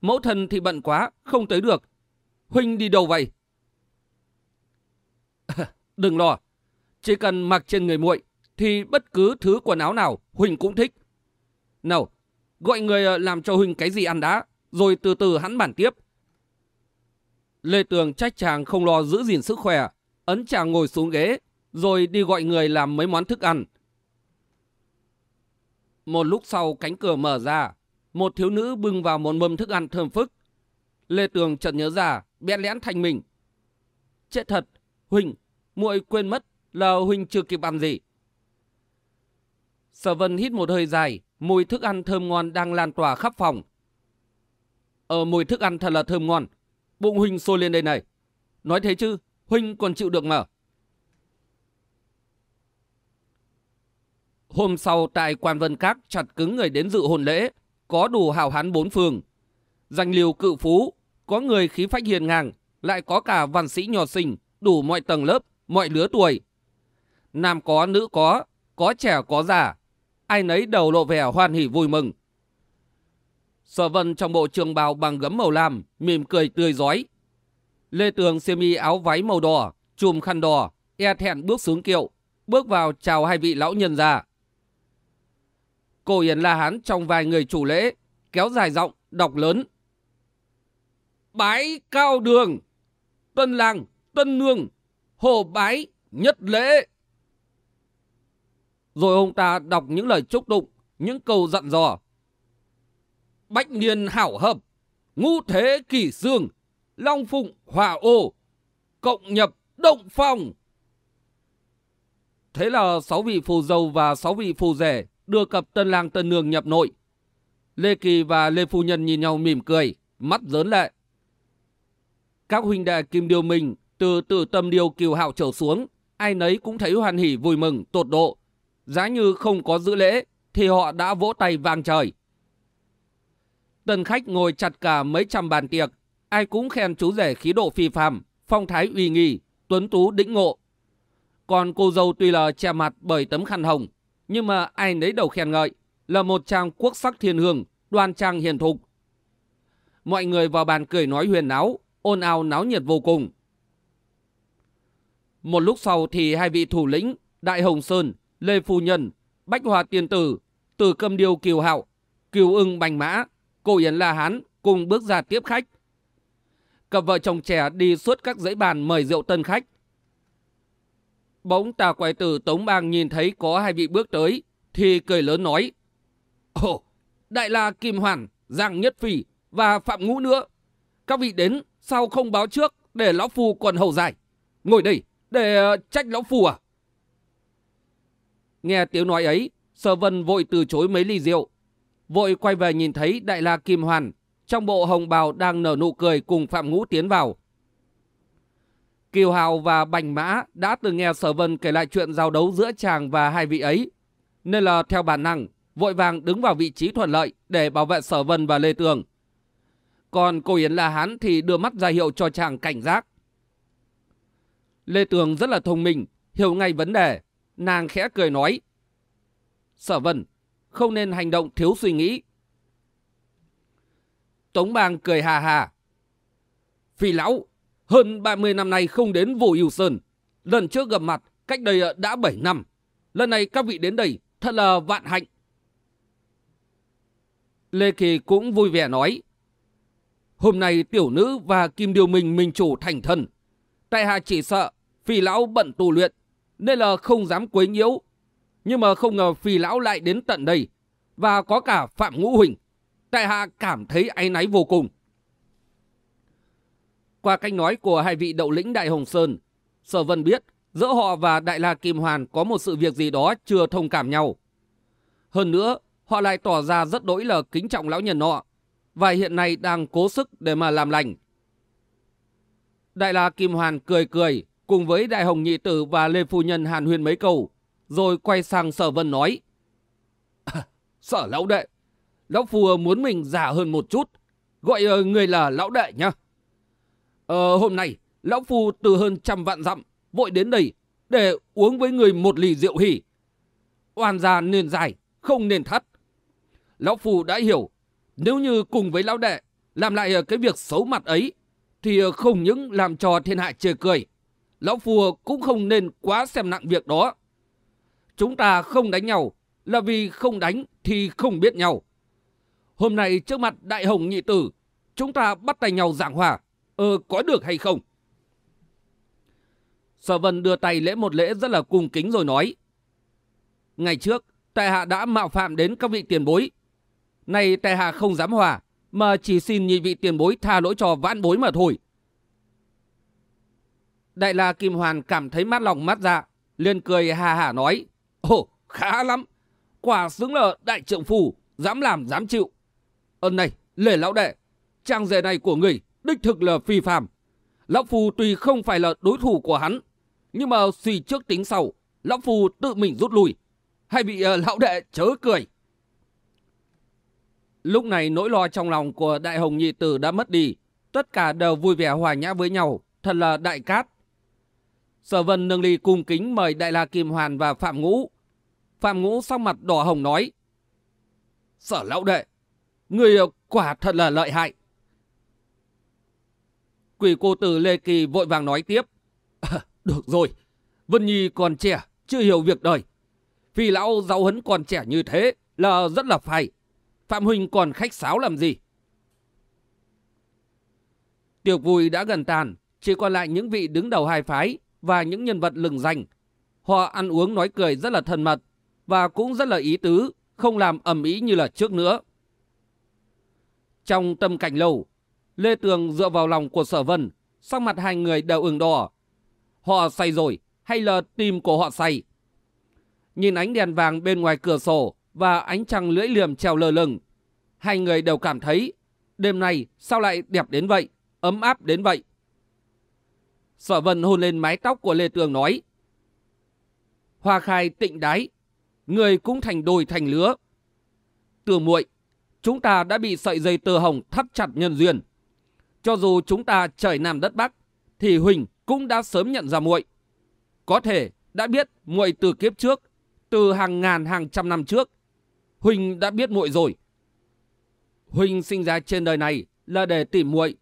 Mẫu thân thì bận quá, không tới được. Huynh đi đâu vậy? Đừng lo, chỉ cần mặc trên người muội thì bất cứ thứ quần áo nào Huỳnh cũng thích. Nào, gọi người ờ, làm cho Huỳnh cái gì ăn đã, rồi từ từ hắn bản tiếp. Lê Tường trách chàng không lo giữ gìn sức khỏe, ấn chàng ngồi xuống ghế, rồi đi gọi người làm mấy món thức ăn. Một lúc sau cánh cửa mở ra, một thiếu nữ bưng vào một mâm thức ăn thơm phức. Lê Tường chợt nhớ ra, bẽn lẽn thành mình. Chết thật, Huỳnh, muội quên mất là Huỳnh chưa kịp ăn gì. Sở Vân hít một hơi dài, mùi thức ăn thơm ngon đang lan tỏa khắp phòng. Ờ, mùi thức ăn thật là thơm ngon. Bụng Huỳnh sôi lên đây này. Nói thế chứ, Huỳnh còn chịu được mà. Hôm sau tại quan vân các chặt cứng người đến dự hôn lễ, có đủ hào hán bốn phương. Danh liều cự phú, có người khí phách hiền ngang, lại có cả văn sĩ nhỏ sinh, đủ mọi tầng lớp, mọi lứa tuổi. Nam có, nữ có, có trẻ có già, ai nấy đầu lộ vẻ hoan hỉ vui mừng. Sở vân trong bộ trường bào bằng gấm màu lam, mỉm cười tươi giói. Lê Tường xiêm y áo váy màu đỏ, chùm khăn đỏ, e thẹn bước xuống kiệu, bước vào chào hai vị lão nhân già cổ Yến La Hán trong vài người chủ lễ, kéo dài giọng, đọc lớn. Bái cao đường, tân làng, tân nương, hồ bái, nhất lễ. Rồi ông ta đọc những lời chúc tụng, những câu dặn dò. Bách niên hảo hợp, ngũ thế kỷ xương, long phụng hòa ô, cộng nhập động phong. Thế là sáu vị phù dâu và sáu vị phù rể đưa cặp tân lang tân nương nhập nội. Lê Kỳ và Lê Phu Nhân nhìn nhau mỉm cười, mắt dớn lệ. Các huynh đệ Kim Điều Minh từ từ tâm điều kiều hạo trở xuống, ai nấy cũng thấy hoan hỉ vui mừng, tột độ. Giá như không có giữ lễ, thì họ đã vỗ tay vang trời. Tân khách ngồi chặt cả mấy trăm bàn tiệc, ai cũng khen chú rể khí độ phi phàm, phong thái uy nghi, tuấn tú đĩnh ngộ. Còn cô dâu tuy là che mặt bởi tấm khăn hồng, nhưng mà ai nấy đầu khen ngợi là một trang quốc sắc thiên hương, đoan trang hiền thục. Mọi người vào bàn cười nói huyền náo, ôn ào náo nhiệt vô cùng. Một lúc sau thì hai vị thủ lĩnh Đại Hồng Sơn, Lê Phu Nhân, Bách Hòa Tiên Tử, Từ Câm Điêu Kiều Hạo, Kiều Ưng Bành Mã, Cổ Yến La Hán cùng bước ra tiếp khách. Cặp vợ chồng trẻ đi suốt các dãy bàn mời rượu tân khách. Bỗng tà quái tử Tống Bang nhìn thấy có hai vị bước tới, thì cười lớn nói. Ồ, Đại La Kim Hoàn, Giang Nhất Phi và Phạm Ngũ nữa. Các vị đến, sao không báo trước để Lão Phu còn hầu dài? Ngồi đây, để ờ, trách Lão Phu à? Nghe tiếng nói ấy, Sở Vân vội từ chối mấy ly rượu. Vội quay về nhìn thấy Đại La Kim Hoàn, trong bộ hồng bào đang nở nụ cười cùng Phạm Ngũ tiến vào. Kiều Hào và Bành Mã đã từng nghe Sở Vân kể lại chuyện giao đấu giữa chàng và hai vị ấy. Nên là theo bản năng, vội vàng đứng vào vị trí thuận lợi để bảo vệ Sở Vân và Lê Tường. Còn cô Yến La Hán thì đưa mắt ra hiệu cho chàng cảnh giác. Lê Tường rất là thông minh, hiểu ngay vấn đề. Nàng khẽ cười nói. Sở Vân, không nên hành động thiếu suy nghĩ. Tống Bang cười hà hà. Phi lão, hơn 30 năm nay không đến Vô Yêu Sơn. Lần trước gặp mặt, cách đây ờ, đã 7 năm. Lần này các vị đến đây, thật là vạn hạnh. Lê Kỳ cũng vui vẻ nói. Hôm nay tiểu nữ và Kim Điều Minh minh chủ thành thân. Tại hạ chỉ sợ phi lão bận tu luyện, nên là không dám quấy nhiễu. Nhưng mà không ngờ phi lão lại đến tận đây, và có cả Phạm Ngũ Huỳnh. Tại hạ cảm thấy áy náy vô cùng. Qua cách nói của hai vị đậu lĩnh Đại Hồng Sơn, Sở Vân biết giữa họ và Đại La Kim Hoàn có một sự việc gì đó chưa thông cảm nhau. Hơn nữa, họ lại tỏ ra rất đỗi là kính trọng lão nhân nọ, và hiện nay đang cố sức để mà làm lành. Đại La Kim Hoàn cười cười, cùng với Đại Hồng Nhị Tử và Lê Phu Nhân hàn huyên mấy câu, rồi quay sang Sở Vân nói. sở lão đệ, lão phu muốn mình già hơn một chút, gọi ờ, người là lão đệ nhá. Ờ, hôm nay, lão phu từ hơn trăm vạn dặm, vội đến đây để uống với người một ly rượu hỉ. Oan gia nên dài, không nên thắt. Lão phu đã hiểu, nếu như cùng với lão đệ làm lại cái việc xấu mặt ấy, thì không những làm cho thiên hạ chê cười, lão phu cũng không nên quá xem nặng việc đó. Chúng ta không đánh nhau là vì không đánh thì không biết nhau. Hôm nay trước mặt đại hồng nhị tử, chúng ta bắt tay nhau giảng hòa. Ờ, có được hay không? Sở Vân đưa tay lễ một lễ rất là cung kính rồi nói. Ngày trước, tại hạ đã mạo phạm đến các vị tiền bối. Nay tại hạ không dám hòa, mà chỉ xin nhị vị tiền bối tha lỗi cho vãn bối mà thôi. Đại la Kim Hoàn cảm thấy mát lòng mát dạ, liền cười hà hà nói. Ồ, khá lắm. Quả xứng là đại trượng phù, dám làm dám chịu. Ơn này, lễ lão đệ, trang rể này của người đích thực là phi phàm. Lão Phu tuy không phải là đối thủ của hắn, nhưng mà suy trước tính sau, Lão Phu tự mình rút lui. Hay bị uh, lão đệ chớ cười. Lúc này nỗi lo trong lòng của Đại Hồng Nhị Tử đã mất đi. Tất cả đều vui vẻ hòa nhã với nhau. Thật là đại cát. Sở Vân nâng ly cung kính mời Đại La Kim Hoàn và Phạm Ngũ. Phạm Ngũ sắc mặt đỏ hồng nói. Sở lão đệ, người ờ, quả thật là lợi hại. Quỷ cô tử Lê Kỳ vội vàng nói tiếp. À, được rồi, Vân Nhi còn trẻ, chưa hiểu việc đời. Vì lão giáo hấn còn trẻ như thế là rất là phải. Phạm Huynh còn khách sáo làm gì? Tiệc vui đã gần tàn, chỉ còn lại những vị đứng đầu hai phái và những nhân vật lừng danh. Họ ăn uống nói cười rất là thân mật và cũng rất là ý tứ, không làm ầm ĩ như là trước nữa. Trong tâm cảnh lâu, Lê Tường dựa vào lòng của sở vân, sắc mặt hai người đều ửng đỏ. Họ say rồi, hay là tim của họ say? Nhìn ánh đèn vàng bên ngoài cửa sổ và ánh trăng lưỡi liềm treo lơ lửng, hai người đều cảm thấy đêm nay sao lại đẹp đến vậy, ấm áp đến vậy. Sở vân hôn lên mái tóc của Lê Tường nói. Hoa khai tịnh đái, người cũng thành đồi thành lứa. Tường muội, chúng ta đã bị sợi dây tơ hồng thắt chặt nhân duyên. Cho dù chúng ta trời Nam đất Bắc, thì Huỳnh cũng đã sớm nhận ra muội. Có thể đã biết muội từ kiếp trước, từ hàng ngàn hàng trăm năm trước. Huỳnh đã biết muội rồi. Huỳnh sinh ra trên đời này là để tìm muội.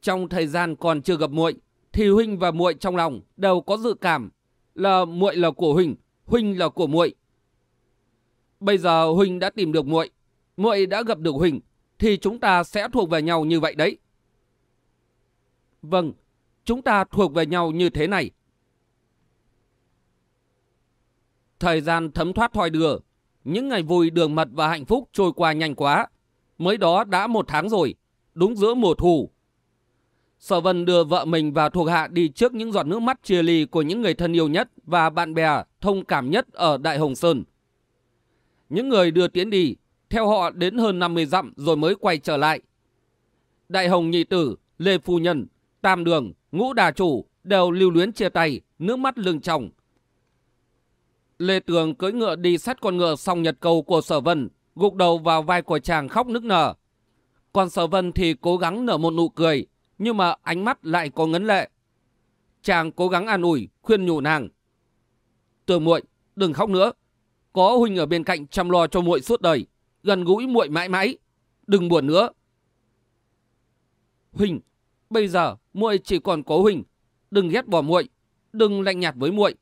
Trong thời gian còn chưa gặp muội, thì Huỳnh và muội trong lòng đều có dự cảm là muội là của Huỳnh, Huỳnh là của muội. Bây giờ Huỳnh đã tìm được muội, muội đã gặp được Huỳnh, thì chúng ta sẽ thuộc về nhau như vậy đấy. Vâng, chúng ta thuộc về nhau như thế này. Thời gian thấm thoát thoi đưa, những ngày vui đường mật và hạnh phúc trôi qua nhanh quá. Mới đó đã một tháng rồi, đúng giữa mùa thu. Sở Vân đưa vợ mình và thuộc hạ đi trước những giọt nước mắt chia ly của những người thân yêu nhất và bạn bè thông cảm nhất ở Đại Hồng Sơn. Những người đưa tiến đi, theo họ đến hơn 50 dặm rồi mới quay trở lại. Đại Hồng Nhị Tử, Lê Phu Nhân, Tam Đường, Ngũ Đà Chủ đều lưu luyến chia tay, nước mắt lưng tròng. Lê Tường cưỡi ngựa đi sát con ngựa xong nhật cầu của Sở Vân, gục đầu vào vai của chàng khóc nức nở. Còn Sở Vân thì cố gắng nở một nụ cười, nhưng mà ánh mắt lại có ngấn lệ. Chàng cố gắng an ủi, khuyên nhủ nàng. Tường muội, đừng khóc nữa. Có huynh ở bên cạnh chăm lo cho muội suốt đời, gần gũi muội mãi mãi. Đừng buồn nữa. Huynh, bây giờ muội chỉ còn cố huynh, đừng ghét bỏ muội, đừng lạnh nhạt với muội.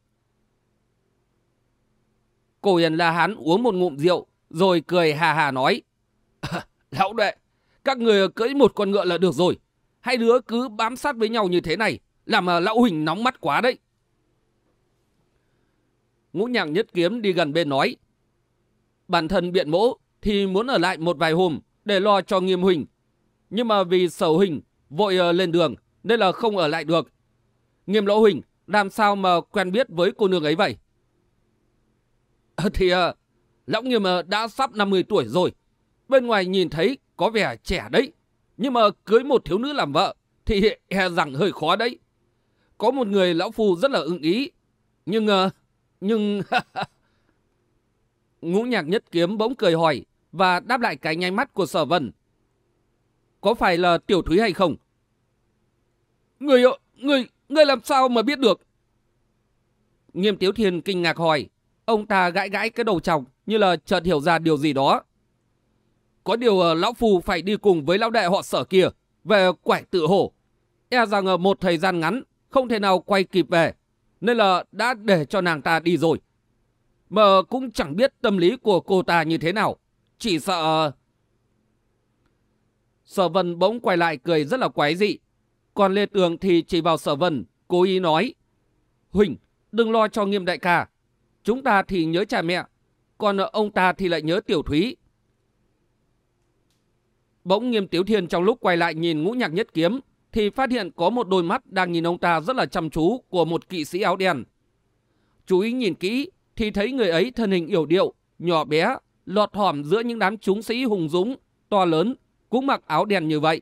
Cổ hiền La Hán uống một ngụm rượu, rồi cười hà hà nói. Lão đệ, các người cưỡi một con ngựa là được rồi. Hai đứa cứ bám sát với nhau như thế này, làm lão Huỳnh nóng mắt quá đấy. Ngũ nhạc nhất kiếm đi gần bên nói. Bản thân biện mỗ thì muốn ở lại một vài hôm để lo cho nghiêm Huỳnh. Nhưng mà vì sở Huỳnh vội ờ, lên đường nên là không ở lại được. Nghiêm lão Huỳnh làm sao mà quen biết với cô nương ấy vậy? Ờ, thì à, lão nghiêm ờ, đã sắp 50 tuổi rồi. Bên ngoài nhìn thấy có vẻ trẻ đấy. Nhưng mà cưới một thiếu nữ làm vợ thì e rằng hơi khó đấy. Có một người lão phu rất là ưng ý. Nhưng... à, nhưng... Ngũ nhạc nhất kiếm bỗng cười hỏi và đáp lại cái nháy mắt của sở vân. Có phải là tiểu thúy hay không? Người người, người làm sao mà biết được? Nghiêm Tiếu Thiên kinh ngạc hỏi. Ông ta gãi gãi cái đầu chồng như là chợt hiểu ra điều gì đó. Có điều ờ, lão phù phải đi cùng với lão đệ họ sở kia về quải tự hổ. E rằng ở một thời gian ngắn không thể nào quay kịp về. Nên là đã để cho nàng ta đi rồi. Mà cũng chẳng biết tâm lý của cô ta như thế nào. Chỉ sợ... Ờ, sở Vân bỗng quay lại cười rất là quái dị. Còn Lê Tường thì chỉ vào Sở Vân, cố ý nói. Huỳnh, đừng lo cho nghiêm đại ca. Chúng ta thì nhớ cha mẹ, còn ông ta thì lại nhớ tiểu thúy. Bỗng nghiêm tiểu thiên trong lúc quay lại nhìn ngũ nhạc nhất kiếm, thì phát hiện có một đôi mắt đang nhìn ông ta rất là chăm chú của một kỵ sĩ áo đen. Chú ý nhìn kỹ thì thấy người ấy thân hình yểu điệu, nhỏ bé, lọt thỏm giữa những đám chúng sĩ hùng dũng, to lớn, cũng mặc áo đen như vậy.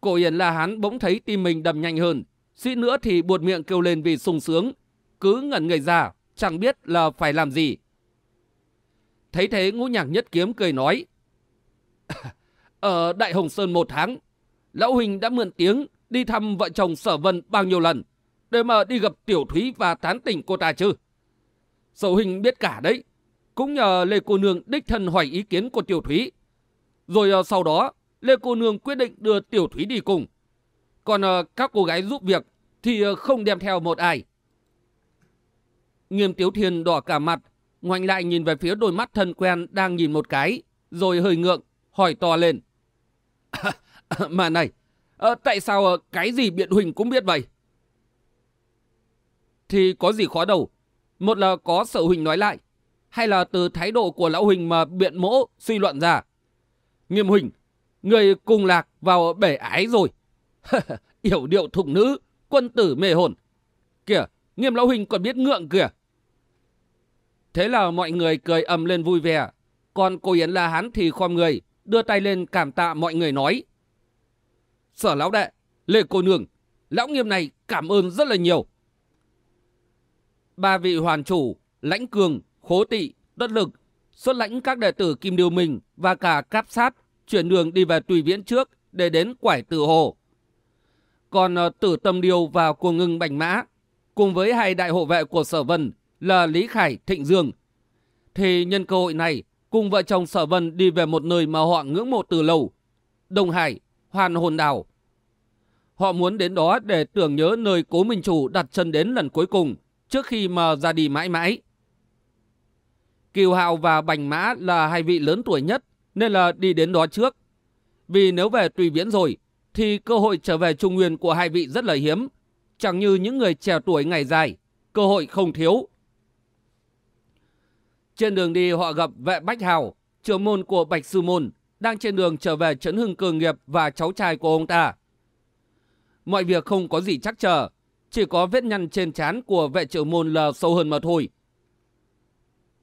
Cổ Yển La Hán bỗng thấy tim mình đầm nhanh hơn, suýt nữa thì buột miệng kêu lên vì sung sướng, cứ ngẩn người ra, chẳng biết là phải làm gì. Thấy thế ngũ nhạc nhất kiếm cười nói, Ở Đại Hồng Sơn một tháng, Lão Huỳnh đã mượn tiếng đi thăm vợ chồng Sở Vân bao nhiêu lần, để mà đi gặp Tiểu Thúy và tán tỉnh cô ta chứ. Sở Huỳnh biết cả đấy, cũng nhờ Lê Cô Nương đích thân hỏi ý kiến của Tiểu Thúy. Rồi ờ, sau đó, Lê Cô Nương quyết định đưa Tiểu Thúy đi cùng. Còn ờ, các cô gái giúp việc thì ờ, không đem theo một ai. Nghiêm Tiếu Thiên đỏ cả mặt, ngoảnh lại nhìn về phía đôi mắt thân quen đang nhìn một cái, rồi hơi ngượng, hỏi to lên. mà này, ờ, tại sao cái gì biện huỳnh cũng biết vậy? Thì có gì khó đâu. Một là có sở huỳnh nói lại, hay là từ thái độ của lão huỳnh mà biện mỗ suy luận ra. Nghiêm huỳnh, người cùng lạc vào bể ái rồi. Yểu điệu thục nữ, quân tử mê hồn. Kìa, nghiêm lão huynh còn biết ngượng kìa. Thế là mọi người cười ầm lên vui vẻ. Còn cô Yến La Hán thì khom người, đưa tay lên cảm tạ mọi người nói. Sở lão đệ, Lê Cô Nương, lão nghiêm này cảm ơn rất là nhiều. Ba vị hoàn chủ, lãnh cường, khố tị, đất lực, xuất lãnh các đệ tử Kim Điều mình và cả cáp sát chuyển đường đi về tùy viễn trước để đến quải tử hồ. Còn uh, tử tâm điều và cuồng ngưng bành mã, cùng với hai đại hộ vệ của sở vân là Lý Khải, Thịnh Dương, thì nhân cơ hội này cùng vợ chồng sở vân đi về một nơi mà họ ngưỡng mộ từ lâu, Đông Hải, Hoàn Hồn Đảo. Họ muốn đến đó để tưởng nhớ nơi cố Minh Chủ đặt chân đến lần cuối cùng trước khi mà ra đi mãi mãi. Kiều Hạo và Bành Mã là hai vị lớn tuổi nhất nên là đi đến đó trước. Vì nếu về tùy viễn rồi thì cơ hội trở về Trung Nguyên của hai vị rất là hiếm. Chẳng như những người trẻ tuổi ngày dài, cơ hội không thiếu. Trên đường đi họ gặp vệ Bách Hào, trưởng môn của Bạch Sư Môn, đang trên đường trở về Trấn Hưng Cường Nghiệp và cháu trai của ông ta. Mọi việc không có gì chắc chờ, chỉ có vết nhăn trên trán của vệ trưởng môn là sâu hơn mà thôi.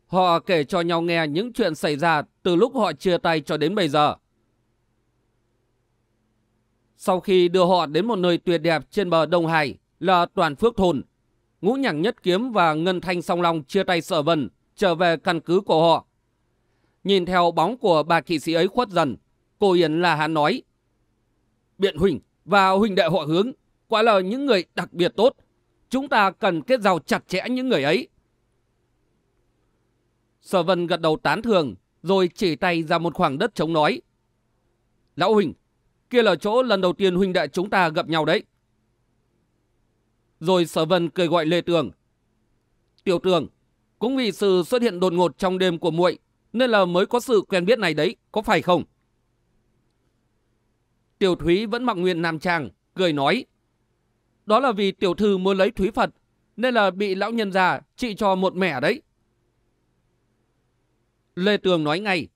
Họ kể cho nhau nghe những chuyện xảy ra từ lúc họ chia tay cho đến bây giờ. Sau khi đưa họ đến một nơi tuyệt đẹp trên bờ Đông Hải là Toàn Phước Thôn, Ngũ nhẳng nhất kiếm và Ngân Thanh song long chia tay sở vân, trở về căn cứ của họ. Nhìn theo bóng của bà kỵ sĩ ấy khuất dần, cô Yến là hắn nói. Biện Huỳnh và Huỳnh đệ họ hướng, quả là những người đặc biệt tốt. Chúng ta cần kết giao chặt chẽ những người ấy. Sở Vân gật đầu tán thường, rồi chỉ tay ra một khoảng đất trống nói. Lão Huỳnh, kia là chỗ lần đầu tiên Huỳnh đệ chúng ta gặp nhau đấy. Rồi Sở Vân cười gọi Lê Tường. Tiểu Tường, cũng vì sự xuất hiện đột ngột trong đêm của muội nên là mới có sự quen biết này đấy, có phải không? Tiểu Thúy vẫn mặc nguyện nam trang, cười nói. Đó là vì tiểu thư muốn lấy Thúy Phật, nên là bị lão nhân già trị cho một mẻ đấy. Lê Tường nói ngay.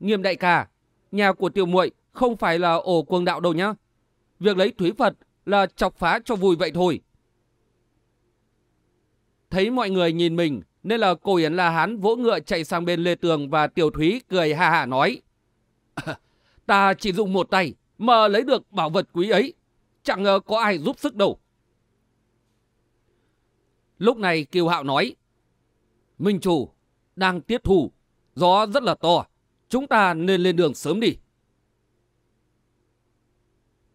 Nghiêm đại ca, nhà của tiểu muội không phải là ổ cuồng đạo đâu nhá. Việc lấy Thúy Phật là chọc phá cho vui vậy thôi. Thấy mọi người nhìn mình, nên là cô Yến La Hán vỗ ngựa chạy sang bên Lê Tường và Tiểu Thúy cười ha hả nói. Ta chỉ dùng một tay mà lấy được bảo vật quý ấy. Chẳng ngờ có ai giúp sức đâu. Lúc này Kiều Hạo nói. Minh Chủ, đang tiết thủ, gió rất là to. Chúng ta nên lên đường sớm đi.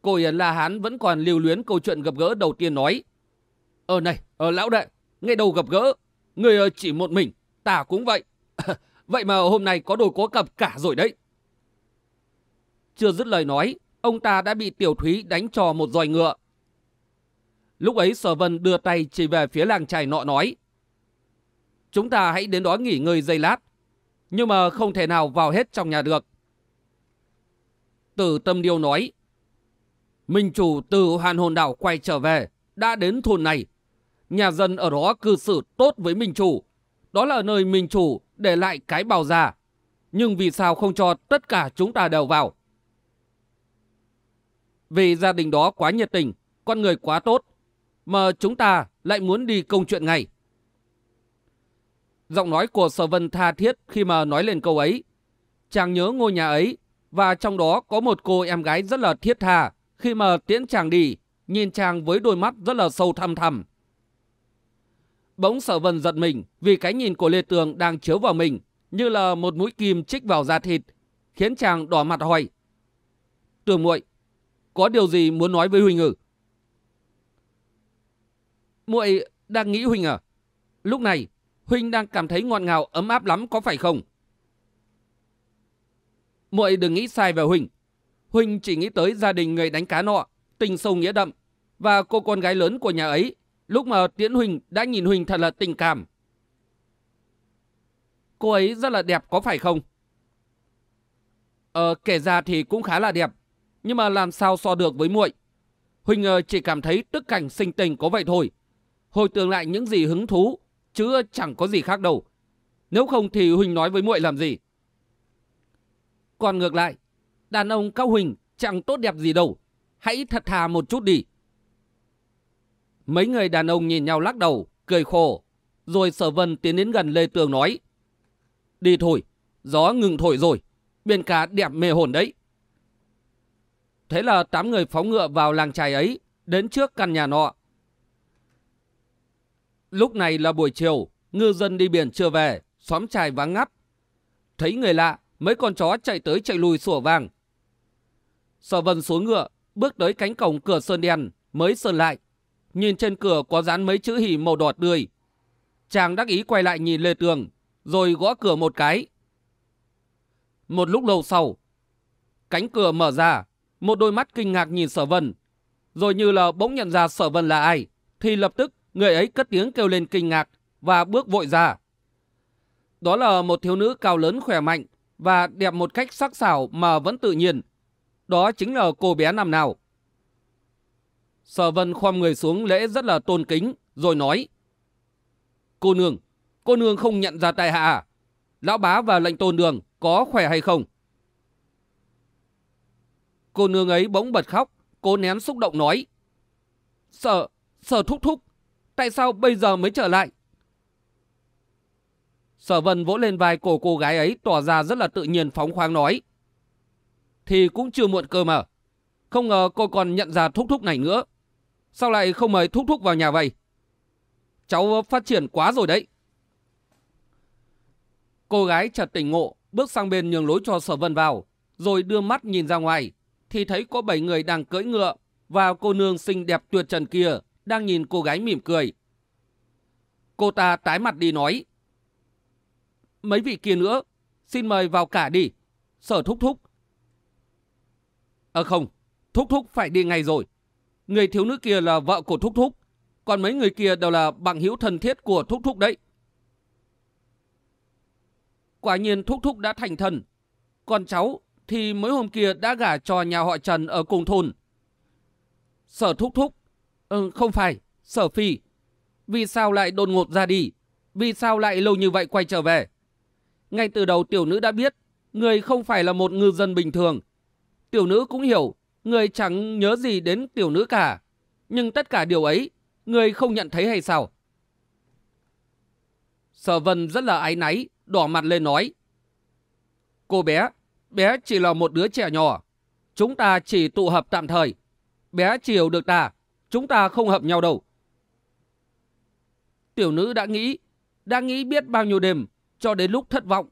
Cô Yến La Hán vẫn còn lưu luyến câu chuyện gặp gỡ đầu tiên nói. Ờ này, ờ lão đệ, ngay đầu gặp gỡ, người ờ, chỉ một mình, ta cũng vậy. vậy mà hôm nay có đồ có cặp cả rồi đấy. Chưa dứt lời nói, ông ta đã bị Tiểu Thúy đánh cho một dòi ngựa. Lúc ấy Sở Vân đưa tay chỉ về phía làng trài nọ nói. Chúng ta hãy đến đó nghỉ ngơi giây lát. Nhưng mà không thể nào vào hết trong nhà được. Tử Tâm Điêu nói. Minh chủ từ Hàn Hồn Đảo quay trở về, đã đến thôn này. Nhà dân ở đó cư xử tốt với Minh chủ. Đó là nơi Minh chủ để lại cái bào già. Nhưng vì sao không cho tất cả chúng ta đều vào? Vì gia đình đó quá nhiệt tình, con người quá tốt, mà chúng ta lại muốn đi công chuyện ngay. Giọng nói của Sở Vân tha thiết khi mà nói lên câu ấy. Chàng nhớ ngôi nhà ấy, và trong đó có một cô em gái rất là thiết tha, khi mà tiễn chàng đi, nhìn chàng với đôi mắt rất là sâu thăm thẳm. Bỗng sở vân giật mình vì cái nhìn của Lê Tường đang chiếu vào mình như là một mũi kim chích vào da thịt, khiến chàng đỏ mặt hỏi. Tường muội có điều gì muốn nói với Huỳnh ư? muội đang nghĩ Huỳnh à? Lúc này, Huỳnh đang cảm thấy ngọt ngào ấm áp lắm có phải không? muội đừng nghĩ sai về Huỳnh. Huỳnh chỉ nghĩ tới gia đình người đánh cá nọ, tình sâu nghĩa đậm, và cô con gái lớn của nhà ấy, lúc mà Tiễn Huỳnh đã nhìn Huỳnh thật là tình cảm. Cô ấy rất là đẹp có phải không? Ờ, kể ra thì cũng khá là đẹp, nhưng mà làm sao so được với muội? Huỳnh ờ, chỉ cảm thấy tức cảnh sinh tình có vậy thôi. Hồi tưởng lại những gì hứng thú, chứ chẳng có gì khác đâu. Nếu không thì Huỳnh nói với muội làm gì? Còn ngược lại, Đàn ông cao huỳnh chẳng tốt đẹp gì đâu. Hãy thật thà một chút đi. Mấy người đàn ông nhìn nhau lắc đầu, cười khổ. Rồi sở vân tiến đến gần Lê Tường nói. Đi thôi, gió ngừng thổi rồi. Biển cá đẹp mê hồn đấy. Thế là tám người phóng ngựa vào làng trài ấy, đến trước căn nhà nọ. Lúc này là buổi chiều, ngư dân đi biển chưa về, xóm trài vắng ngắt. Thấy người lạ, mấy con chó chạy tới chạy lui sủa vàng, Sở vân xuống ngựa, bước tới cánh cổng cửa sơn đen, mới sơn lại. Nhìn trên cửa có dán mấy chữ hỉ màu đỏ tươi. Chàng đắc ý quay lại nhìn Lê Tường, rồi gõ cửa một cái. Một lúc lâu sau, cánh cửa mở ra, một đôi mắt kinh ngạc nhìn sở vân. Rồi như là bỗng nhận ra sở vân là ai, thì lập tức người ấy cất tiếng kêu lên kinh ngạc và bước vội ra. Đó là một thiếu nữ cao lớn khỏe mạnh và đẹp một cách sắc sảo mà vẫn tự nhiên đó chính là cô bé năm nào. Sở vân khoăm người xuống lễ rất là tôn kính, rồi nói. Cô nương, cô nương không nhận ra tại hạ à? Lão bá và lệnh tôn đường có khỏe hay không? Cô nương ấy bỗng bật khóc, cô nén xúc động nói. Sở, sở thúc thúc, tại sao bây giờ mới trở lại? Sở vân vỗ lên vai cổ cô gái ấy tỏ ra rất là tự nhiên phóng khoáng nói thì cũng chưa muộn cơ mà. Không ngờ cô còn nhận ra thúc thúc này nữa. Sao lại không mời thúc thúc vào nhà vậy? cháu phát triển quá rồi đấy. Cô gái chợt tỉnh ngộ, bước sang bên nhường lối cho sở vân vào, rồi đưa mắt nhìn ra ngoài, thì thấy có bảy người đang cưỡi ngựa, và cô nương xinh đẹp tuyệt trần kia đang nhìn cô gái mỉm cười. Cô ta tái mặt đi nói, Mấy vị kia nữa, xin mời vào cả đi, sở thúc thúc. Ờ không, thúc thúc phải đi ngay rồi. Người thiếu nữ kia là vợ của thúc thúc, còn mấy người kia đều là bằng hữu thân thiết của thúc thúc đấy. Quả nhiên thúc thúc đã thành thần. Còn cháu thì mấy hôm kia đã gả cho nhà họ Trần ở cùng thôn. Sở thúc thúc. Ừ, không phải, sở phi. Vì sao lại đột ngột ra đi? Vì sao lại lâu như vậy quay trở về? Ngay từ đầu tiểu nữ đã biết, người không phải là một ngư dân bình thường. Tiểu nữ cũng hiểu, người chẳng nhớ gì đến tiểu nữ cả. Nhưng tất cả điều ấy, người không nhận thấy hay sao? Sở vân rất là áy náy, đỏ mặt lên nói. Cô bé, bé chỉ là một đứa trẻ nhỏ. Chúng ta chỉ tụ hợp tạm thời. Bé chỉ hiểu được ta, chúng ta không hợp nhau đâu. Tiểu nữ đã nghĩ, đã nghĩ biết bao nhiêu đêm, cho đến lúc thất vọng.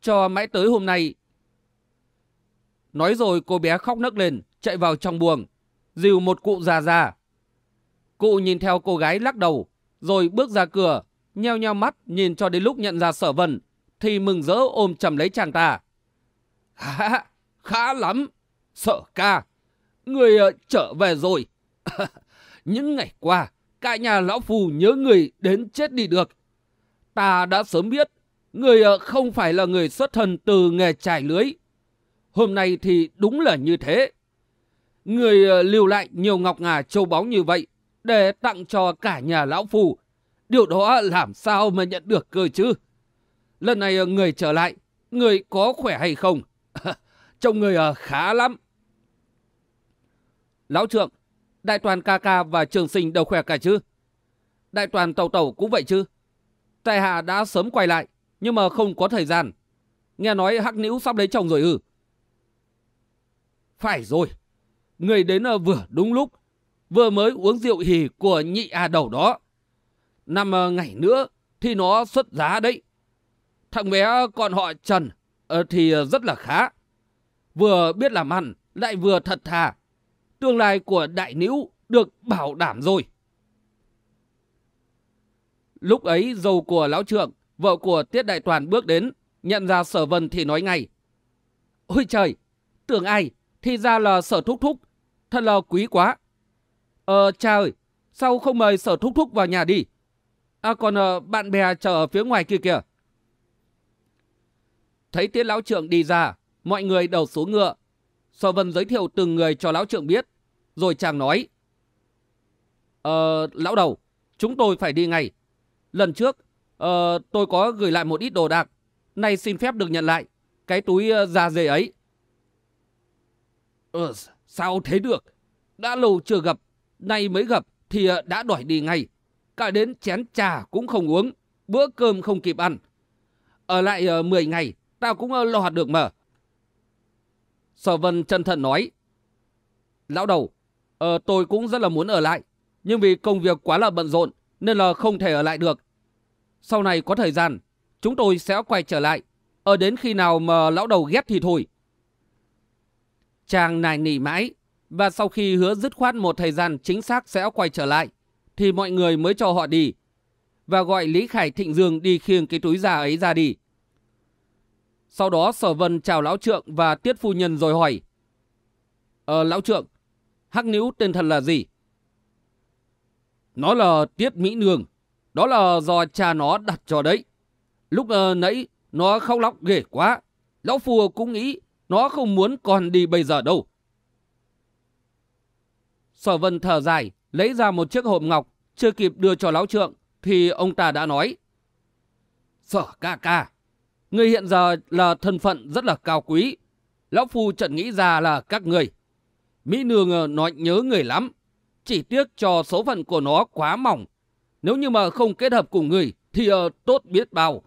Cho mãi tới hôm nay. Nói rồi cô bé khóc nấc lên, chạy vào trong buồng, dìu một cụ già già. Cụ nhìn theo cô gái lắc đầu, rồi bước ra cửa, nheo nheo mắt nhìn cho đến lúc nhận ra sở vân, thì mừng rỡ ôm chầm lấy chàng ta. Hả, khá lắm, sợ ca, người ờ, trở về rồi. Những ngày qua, cả nhà lão phù nhớ người đến chết đi được. Ta đã sớm biết, người ờ, không phải là người xuất thân từ nghề trải lưới. Hôm nay thì đúng là như thế. Người ờ, lưu lại nhiều ngọc ngà châu báu như vậy để tặng cho cả nhà lão phù Điều đó làm sao mà nhận được cơ chứ? Lần này ờ, người trở lại, người có khỏe hay không? Trông người khá lắm. Lão trượng, đại toàn ca ca và trường sinh đều khỏe cả chứ? Đại toàn tàu tàu cũng vậy chứ? Tài hạ đã sớm quay lại, nhưng mà không có thời gian. Nghe nói hắc nữ sắp lấy chồng rồi ư? Phải rồi, người đến ờ, vừa đúng lúc, vừa mới uống rượu hì của nhị à đầu đó năm ờ, ngày nữa thì nó xuất giá đấy. Thằng bé ờ, còn họ Trần thì rất là khá. Vừa biết làm ăn, lại vừa thật thà. Tương lai của đại nữ được bảo đảm rồi. Lúc ấy dâu của lão trượng, vợ của Tiết Đại Toàn bước đến, nhận ra sở vân thì nói ngay. Ôi trời, tưởng ai, thì ra là sở thúc thúc, thật là quý quá. Ờ cha ơi, sao không mời sở thúc thúc vào nhà đi? À còn uh, bạn bè chờ ở phía ngoài kia kìa. Thấy tiết lão trượng đi ra, mọi người đầu xuống ngựa. Sở vân giới thiệu từng người cho lão trượng biết. Rồi chàng nói. Ờ, lão đầu, chúng tôi phải đi ngay. Lần trước, ờ, tôi có gửi lại một ít đồ đạc. Nay xin phép được nhận lại. Cái túi ờ, da dê ấy. Ờ, sao thế được? Đã lâu chưa gặp, nay mới gặp thì ờ, đã đòi đi ngay cả đến chén trà cũng không uống, bữa cơm không kịp ăn. Ở lại ờ, 10 ngày, tao cũng lo lo được mà. Sở Vân chân thận nói, Lão đầu, ờ, tôi cũng rất là muốn ở lại, nhưng vì công việc quá là bận rộn nên là không thể ở lại được. Sau này có thời gian, chúng tôi sẽ quay trở lại, ở đến khi nào mà lão đầu ghét thì thôi. Chàng nài nỉ mãi, và sau khi hứa dứt khoát một thời gian chính xác sẽ quay trở lại, thì mọi người mới cho họ đi. Và gọi Lý Khải Thịnh Dương đi khiêng cái túi già ấy ra đi. Sau đó Sở Vân chào Lão Trượng và Tiết Phu Nhân rồi hỏi. Ờ, Lão Trượng, Hắc Níu tên thật là gì? Nó là Tiết Mỹ Nương. Đó là do cha nó đặt cho đấy. Lúc uh, nãy nó khóc lóc ghê quá. Lão Phu cũng nghĩ nó không muốn còn đi bây giờ đâu. Sở Vân thở dài, lấy ra một chiếc hộp ngọc, chưa kịp đưa cho lão trượng, thì ông ta đã nói. Sở ca ca, người hiện giờ là thân phận rất là cao quý. Lão Phu chợt nghĩ ra là các người. Mỹ Nương ờ, nói nhớ người lắm, chỉ tiếc cho số phận của nó quá mỏng. Nếu như mà không kết hợp cùng người thì uh, tốt biết bao.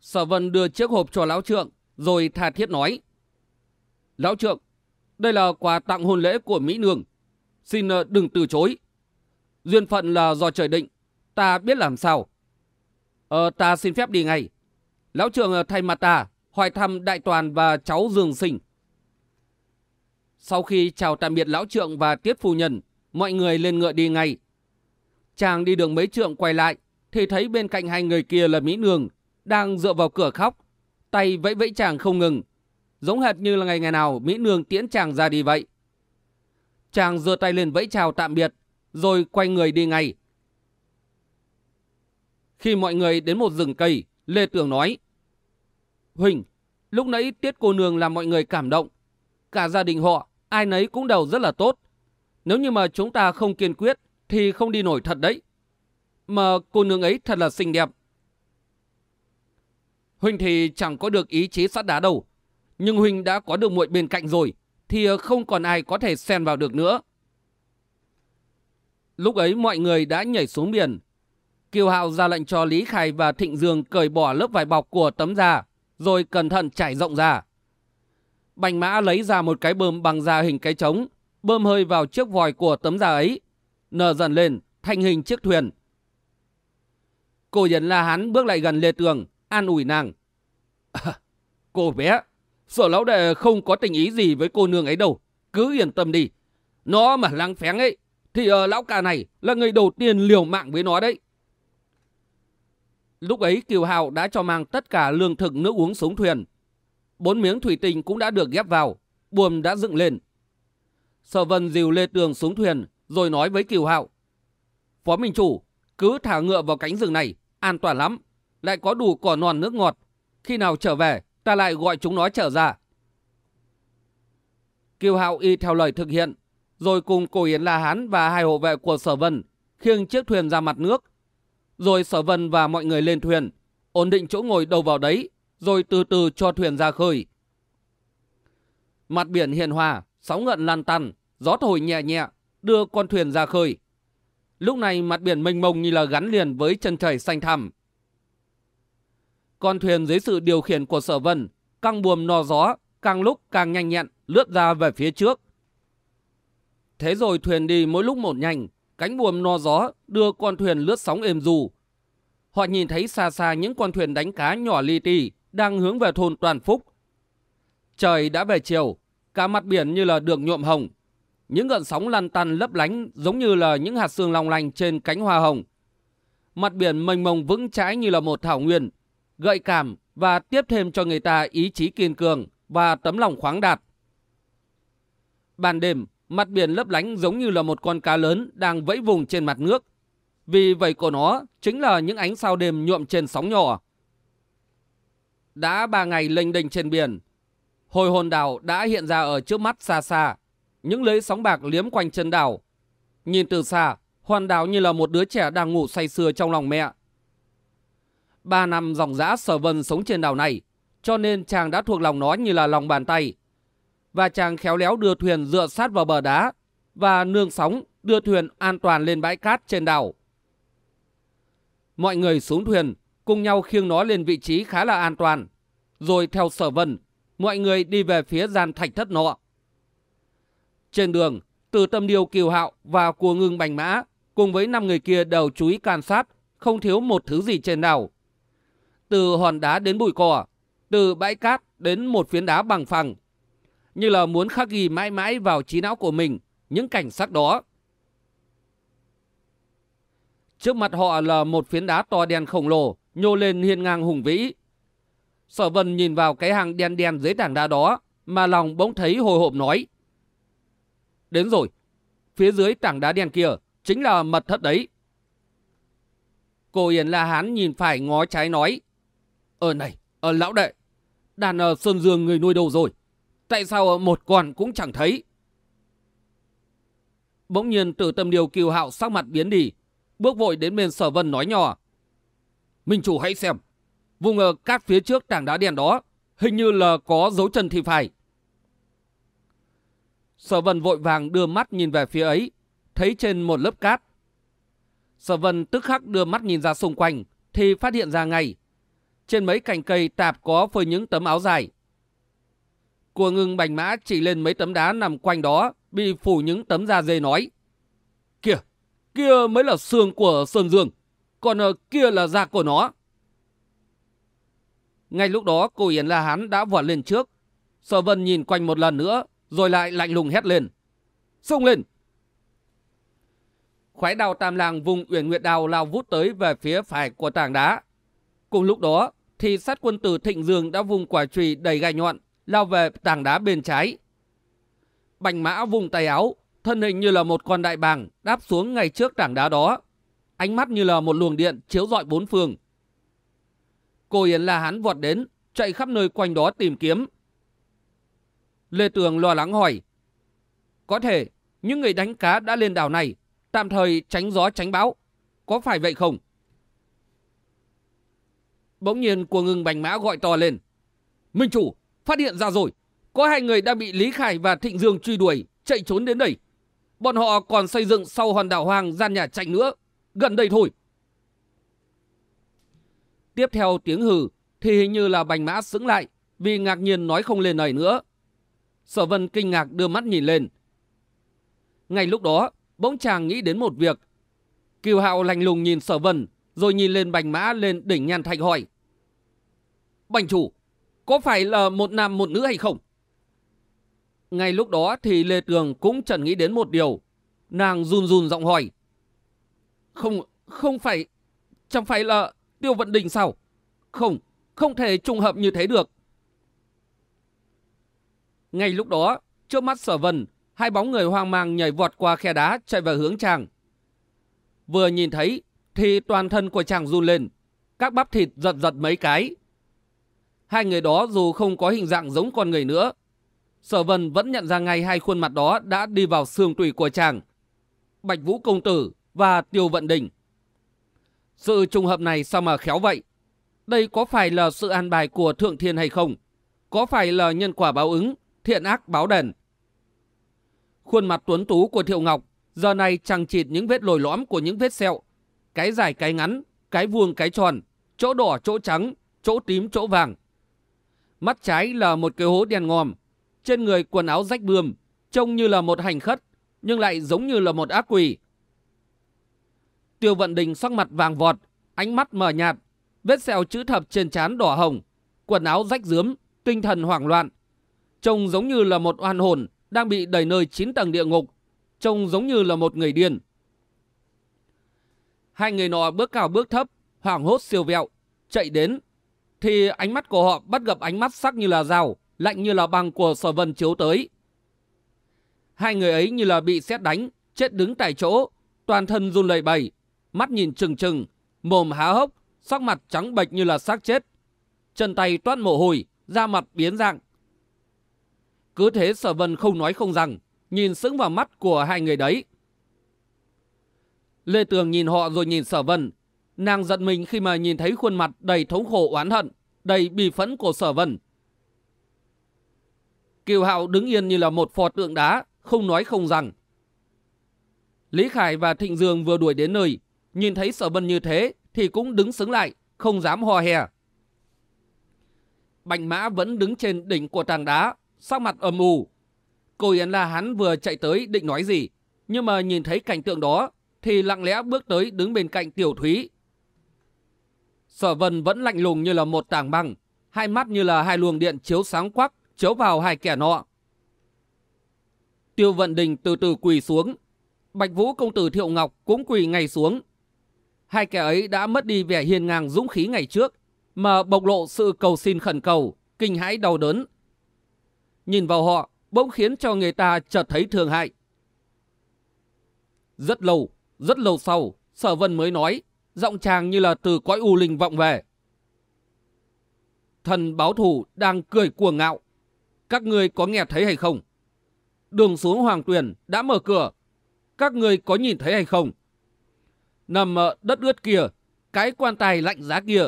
Sở Vân đưa chiếc hộp cho lão trượng, rồi tha thiết nói. Lão trượng, đây là quà tặng hôn lễ của Mỹ Nương xin uh, đừng từ chối. Duyên phận là do trời định. Ta biết làm sao. Ờ, ta xin phép đi ngay. Lão trưởng ờ, thay mặt ta hỏi thăm đại toàn và cháu Dương Sinh. Sau khi chào tạm biệt lão trượng và tiết phu nhân, mọi người lên ngựa đi ngay. Chàng đi đường mấy trượng quay lại, thì thấy bên cạnh hai người kia là Mỹ Nương, đang dựa vào cửa khóc, tay vẫy vẫy chàng không ngừng, giống hệt như là ngày ngày nào Mỹ Nương tiễn chàng ra đi vậy. Chàng giơ tay lên vẫy chào tạm biệt, rồi quay người đi ngay. Khi mọi người đến một rừng cây, Lê Tường nói, Huỳnh, lúc nãy tiết cô nương làm mọi người cảm động. Cả gia đình họ, ai nấy cũng đều rất là tốt. Nếu như mà chúng ta không kiên quyết, thì không đi nổi thật đấy. Mà cô nương ấy thật là xinh đẹp. Huỳnh thì chẳng có được ý chí sắt đá đâu. Nhưng Huỳnh đã có được muội bên cạnh rồi, thì không còn ai có thể xen vào được nữa. Lúc ấy mọi người đã nhảy xuống biển. Kiều Hạo ra lệnh cho Lý Khai và Thịnh Dương cởi bỏ lớp vải bọc của tấm da, rồi cẩn thận trải rộng ra. Bành mã lấy ra một cái bơm bằng da hình cái trống, bơm hơi vào chiếc vòi của tấm da ấy, nở dần lên, thành hình chiếc thuyền. Cô Yến La Hán bước lại gần Lê Tường, an ủi nàng. À, cô bé, sở lão đệ không có tình ý gì với cô nương ấy đâu, cứ yên tâm đi. Nó mà lăng phén ấy, thì uh, lão ca này là người đầu tiên liều mạng với nó đấy. Lúc ấy Kiều Hào đã cho mang tất cả lương thực nước uống xuống thuyền. Bốn miếng thủy tinh cũng đã được ghép vào, buồm đã dựng lên. Sở Vân dìu Lê Tường xuống thuyền, rồi nói với Kiều Hạo. Phó Minh Chủ, cứ thả ngựa vào cánh rừng này, an toàn lắm. Lại có đủ cỏ non nước ngọt. Khi nào trở về, ta lại gọi chúng nó trở ra. Kiều Hạo y theo lời thực hiện, rồi cùng Cổ Yến La Hán và hai hộ vệ của Sở Vân khiêng chiếc thuyền ra mặt nước. Rồi Sở Vân và mọi người lên thuyền, ổn định chỗ ngồi đầu vào đấy, rồi từ từ cho thuyền ra khơi. Mặt biển hiền hòa, sóng ngận lan tăn, gió thổi nhẹ nhẹ, đưa con thuyền ra khơi. Lúc này mặt biển mênh mông như là gắn liền với chân trời xanh thẳm. Con thuyền dưới sự điều khiển của sở vân, căng buồm no gió, càng lúc càng nhanh nhẹn, lướt ra về phía trước. Thế rồi thuyền đi mỗi lúc một nhanh, cánh buồm no gió đưa con thuyền lướt sóng êm dù. Họ nhìn thấy xa xa những con thuyền đánh cá nhỏ li ti đang hướng về thôn Toàn Phúc. Trời đã về chiều, cả mặt biển như là được nhuộm hồng, những gợn sóng lăn tăn lấp lánh giống như là những hạt sương long lanh trên cánh hoa hồng. Mặt biển mênh mông vững chãi như là một thảo nguyên, gợi cảm và tiếp thêm cho người ta ý chí kiên cường và tấm lòng khoáng đạt. Ban đêm, mặt biển lấp lánh giống như là một con cá lớn đang vẫy vùng trên mặt nước. Vì vậy của nó chính là những ánh sao đêm nhuộm trên sóng nhỏ. Đã ba ngày lênh đênh trên biển, hồi hồn đảo đã hiện ra ở trước mắt xa xa những lưới sóng bạc liếm quanh chân đảo. Nhìn từ xa, hoàn đảo như là một đứa trẻ đang ngủ say sưa trong lòng mẹ. Ba năm dòng dã sở vân sống trên đảo này, cho nên chàng đã thuộc lòng nó như là lòng bàn tay. Và chàng khéo léo đưa thuyền dựa sát vào bờ đá, và nương sóng đưa thuyền an toàn lên bãi cát trên đảo. Mọi người xuống thuyền, cùng nhau khiêng nó lên vị trí khá là an toàn. Rồi theo sở vân, mọi người đi về phía gian thạch thất nọ. Trên đường, từ tâm điều kiều hạo và của ngưng bành mã cùng với năm người kia đều chú ý can sát, không thiếu một thứ gì trên đảo. Từ hòn đá đến bụi cỏ, từ bãi cát đến một phiến đá bằng phẳng. Như là muốn khắc ghi mãi mãi vào trí não của mình những cảnh sắc đó. Trước mặt họ là một phiến đá to đen khổng lồ, nhô lên hiên ngang hùng vĩ. Sở vân nhìn vào cái hàng đen đen dưới tảng đá đó, mà lòng bỗng thấy hồi hộp nói. Đến rồi. Phía dưới tảng đá đen kia chính là mật thất đấy. Cô Yến La Hán nhìn phải ngó trái nói. Ờ này, ờ lão đệ, đàn ở Sơn Dương người nuôi đâu rồi? Tại sao một con cũng chẳng thấy? Bỗng nhiên từ tâm điều kiều hạo sắc mặt biến đi, bước vội đến bên sở vân nói nhỏ. Minh chủ hãy xem, vùng ở cát phía trước tảng đá đen đó, hình như là có dấu chân thì phải. Sở vân vội vàng đưa mắt nhìn về phía ấy, thấy trên một lớp cát. Sở vân tức khắc đưa mắt nhìn ra xung quanh, thì phát hiện ra ngay. Trên mấy cành cây tạp có phơi những tấm áo dài. Của ngưng bành mã chỉ lên mấy tấm đá nằm quanh đó, bị phủ những tấm da dê nói. Kìa, kia mới là xương của Sơn Dương, còn ờ, kia là da của nó. Ngay lúc đó cô Yến La Hán đã vọt lên trước. Sở Vân nhìn quanh một lần nữa, rồi lại lạnh lùng hét lên. Xông lên! Khoái đào tam làng vùng Uyển Nguyệt Đào lao vút tới về phía phải của tảng đá. Cùng lúc đó, thì sát quân tử Thịnh Dương đã vùng quả chùy đầy gai nhọn, lao về tảng đá bên trái. Bạch mã vùng tay áo, thân hình như là một con đại bàng đáp xuống ngay trước tảng đá đó. Ánh mắt như là một luồng điện chiếu rọi bốn phương. Cô Yến La Hán vọt đến, chạy khắp nơi quanh đó tìm kiếm. Lê Tường lo lắng hỏi. Có thể, những người đánh cá đã lên đảo này, tạm thời tránh gió tránh bão. Có phải vậy không? Bỗng nhiên của ngừng bành mã gọi to lên. Minh chủ, phát hiện ra rồi. Có hai người đã bị Lý Khải và Thịnh Dương truy đuổi, chạy trốn đến đây. Bọn họ còn xây dựng sau hòn đảo hoang gian nhà chạy nữa. Gần đây thôi. Tiếp theo tiếng hừ thì hình như là bành mã sững lại vì ngạc nhiên nói không lên lời nữa. Sở vân kinh ngạc đưa mắt nhìn lên. Ngay lúc đó, bỗng chàng nghĩ đến một việc. Kiều hạo lành lùng nhìn sở vân, rồi nhìn lên bành mã lên đỉnh nhan thạch hỏi. Bành chủ, có phải là một nam một nữ hay không? Ngay lúc đó thì Lê Tường cũng chẳng nghĩ đến một điều. Nàng run run giọng hỏi. Không, không phải, chẳng phải là Tiêu Vận Đình sao? Không, không thể trùng hợp như thế được. Ngay lúc đó, trước mắt sở vân, hai bóng người hoang mang nhảy vọt qua khe đá chạy về hướng chàng. Vừa nhìn thấy, thì toàn thân của chàng run lên, các bắp thịt giật giật mấy cái. Hai người đó dù không có hình dạng giống con người nữa, sở vân vẫn nhận ra ngay hai khuôn mặt đó đã đi vào xương tủy của chàng. Bạch Vũ Công Tử và Tiêu Vận Đình. Sự trùng hợp này sao mà khéo vậy? Đây có phải là sự an bài của Thượng Thiên hay không? Có phải là nhân quả báo ứng, thiện ác báo đền? Khuôn mặt tuấn tú của Thiệu Ngọc giờ này chẳng chịt những vết lồi lõm của những vết sẹo. Cái dài cái ngắn, cái vuông cái tròn, chỗ đỏ chỗ trắng, chỗ tím chỗ vàng. Mắt trái là một cái hố đen ngòm, trên người quần áo rách bươm, trông như là một hành khất, nhưng lại giống như là một ác quỷ. Tiêu Vận Đình sắc mặt vàng vọt, ánh mắt mờ nhạt, vết sẹo chữ thập trên trán đỏ hồng, quần áo rách rướm, tinh thần hoảng loạn. Trông giống như là một oan hồn đang bị đẩy nơi chín tầng địa ngục, trông giống như là một người điên. Hai người nọ bước cao bước thấp, hoảng hốt siêu vẹo, chạy đến, thì ánh mắt của họ bắt gặp ánh mắt sắc như là dao, lạnh như là băng của sở vân chiếu tới. Hai người ấy như là bị xét đánh, chết đứng tại chỗ, toàn thân run lẩy bẩy, mắt nhìn trừng trừng, mồm há hốc, sắc mặt trắng bệch như là xác chết. Chân tay toát mồ hôi, da mặt biến dạng. Cứ thế sở vân không nói không rằng, nhìn sững vào mắt của hai người đấy. Lê Tường nhìn họ rồi nhìn sở vân. Nàng giận mình khi mà nhìn thấy khuôn mặt đầy thống khổ oán hận, đầy bì phẫn của sở vân. Kiều Hạo đứng yên như là một phò tượng đá, không nói không rằng. Lý Khải và Thịnh Dương vừa đuổi đến nơi, nhìn thấy sở vân như thế thì cũng đứng xứng lại, không dám hò hè. Bành mã vẫn đứng trên đỉnh của tảng đá, sắc mặt âm u. Cô Yến La hắn vừa chạy tới định nói gì, nhưng mà nhìn thấy cảnh tượng đó thì lặng lẽ bước tới đứng bên cạnh Tiểu Thúy. Sở vân vẫn lạnh lùng như là một tảng băng, hai mắt như là hai luồng điện chiếu sáng quắc, chiếu vào hai kẻ nọ. Tiêu Vận Đình từ từ quỳ xuống, Bạch Vũ công tử Thiệu Ngọc cũng quỳ ngay xuống. Hai kẻ ấy đã mất đi vẻ hiền ngang dũng khí ngày trước, mà bộc lộ sự cầu xin khẩn cầu, kinh hãi đau đớn. Nhìn vào họ, bỗng khiến cho người ta chợt thấy thương hại. Rất lâu, rất lâu sau, Sở Vân mới nói, giọng chàng như là từ cõi u linh vọng về. Thần báo thủ đang cười cuồng ngạo. Các người có nghe thấy hay không? Đường xuống Hoàng Tuyền đã mở cửa. Các người có nhìn thấy hay không? Nằm đất ướt kia, cái quan tài lạnh giá kia,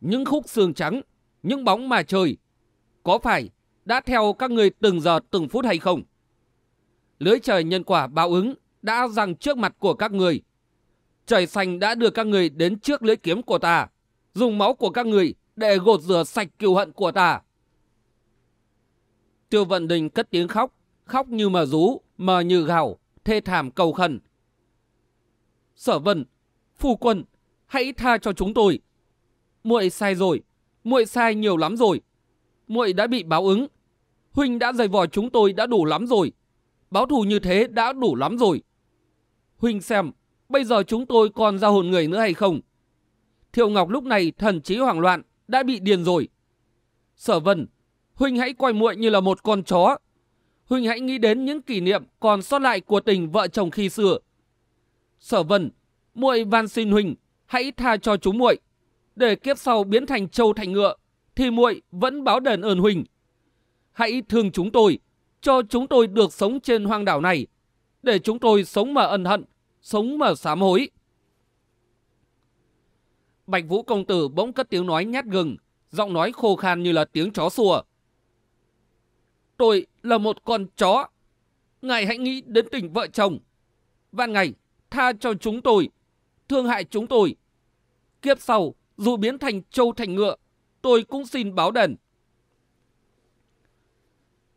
những khúc xương trắng, những bóng mà trời. Có phải đã theo các người từng giờ từng phút hay không? Lưới trời nhân quả báo ứng đã răng trước mặt của các người. Trời xanh đã đưa các người đến trước lưỡi kiếm của ta, dùng máu của các người để gột rửa sạch kiều hận của ta. Tiêu Vận Đình cất tiếng khóc, khóc như mà rú, mờ như gào, thê thảm cầu khẩn. Sở Vân, phu quân, hãy tha cho chúng tôi. Muội sai rồi, muội sai nhiều lắm rồi. Muội đã bị báo ứng. Huynh đã giày vò chúng tôi đã đủ lắm rồi. Báo thù như thế đã đủ lắm rồi. Huynh xem, bây giờ chúng tôi còn ra hồn người nữa hay không? Thiệu Ngọc lúc này thần trí hoảng loạn, đã bị điền rồi. Sở Vân, Huynh hãy coi muội như là một con chó. Huynh hãy nghĩ đến những kỷ niệm còn sót lại của tình vợ chồng khi xưa. Sở Vân, muội van xin Huynh, hãy tha cho chúng muội, để kiếp sau biến thành trâu thành ngựa, thì muội vẫn báo đền ơn Huynh. Hãy thương chúng tôi, cho chúng tôi được sống trên hoang đảo này, để chúng tôi sống mà ân hận, sống mà sám hối. Bạch Vũ Công Tử bỗng cất tiếng nói nhát gừng, giọng nói khô khan như là tiếng chó sủa. Tôi là một con chó. Ngài hãy nghĩ đến tình vợ chồng. Van ngày, tha cho chúng tôi, thương hại chúng tôi. Kiếp sau, dù biến thành châu thành ngựa, tôi cũng xin báo đền.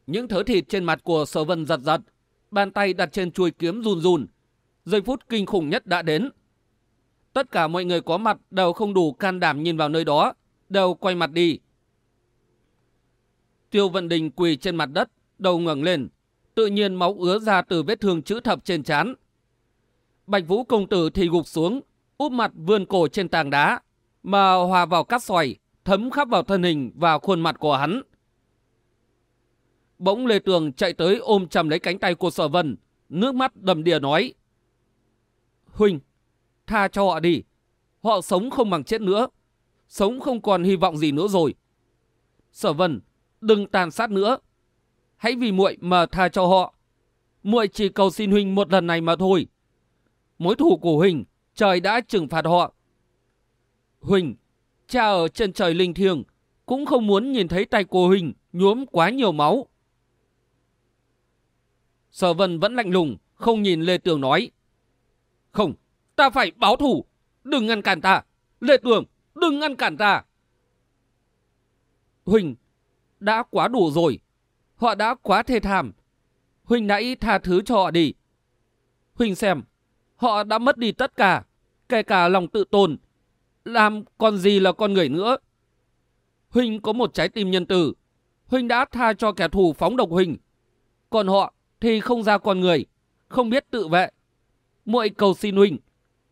Những thớ thịt trên mặt của sở vân giật giật, bàn tay đặt trên chuôi kiếm run run. Giây phút kinh khủng nhất đã đến. Tất cả mọi người có mặt đều không đủ can đảm nhìn vào nơi đó, đều quay mặt đi. Tiêu Vận Đình quỳ trên mặt đất, đầu ngẩng lên, tự nhiên máu ứa ra từ vết thương chữ thập trên trán. Bạch Vũ công tử thì gục xuống, úp mặt vươn cổ trên tảng đá, mà hòa vào cát xoài, thấm khắp vào thân hình và khuôn mặt của hắn. Bỗng Lê Tường chạy tới ôm chầm lấy cánh tay của Sở Vân, nước mắt đầm đìa nói. Huynh, tha cho họ đi. Họ sống không bằng chết nữa. Sống không còn hy vọng gì nữa rồi. Sở Vân, đừng tàn sát nữa. Hãy vì muội mà tha cho họ. Muội chỉ cầu xin huynh một lần này mà thôi. Mối thù của huynh, trời đã trừng phạt họ. Huynh, cha ở trên trời linh thiêng, cũng không muốn nhìn thấy tay của huynh nhuốm quá nhiều máu. Sở Vân vẫn lạnh lùng, không nhìn Lê Tường nói. Không, ta phải báo thù, đừng ngăn cản ta. Lê Tường, đừng ngăn cản ta. Huỳnh, đã quá đủ rồi. Họ đã quá thê thảm. Huỳnh nãy tha thứ cho họ đi. Huỳnh xem, họ đã mất đi tất cả, kể cả lòng tự tôn. Làm còn gì là con người nữa. Huỳnh có một trái tim nhân từ. Huỳnh đã tha cho kẻ thù phóng độc Huỳnh. Còn họ thì không ra con người, không biết tự vệ. Muội cầu xin Huỳnh,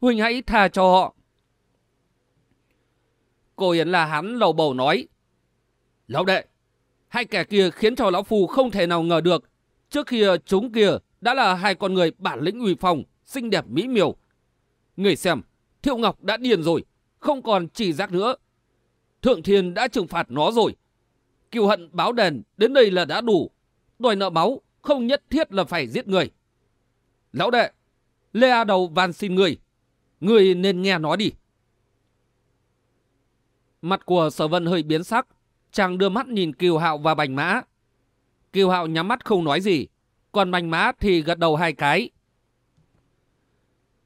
Huỳnh hãy tha cho họ. Cô Yến là hắn lầu bầu nói. Lão đệ, hai kẻ kia khiến cho lão phù không thể nào ngờ được. Trước kia chúng kia đã là hai con người bản lĩnh uy phong, xinh đẹp mỹ miều. Người xem, Thiệu Ngọc đã điên rồi, không còn chỉ giác nữa. Thượng Thiên đã trừng phạt nó rồi. Kiều hận báo đền đến đây là đã đủ. Đòi nợ máu không nhất thiết là phải giết người. Lão đệ, Lê A Đầu van xin người. Người nên nghe nó đi. Mặt của sở vân hơi biến sắc. Chàng đưa mắt nhìn Kiều Hạo và Bành Mã. Kiều Hạo nhắm mắt không nói gì. Còn Bành Mã thì gật đầu hai cái.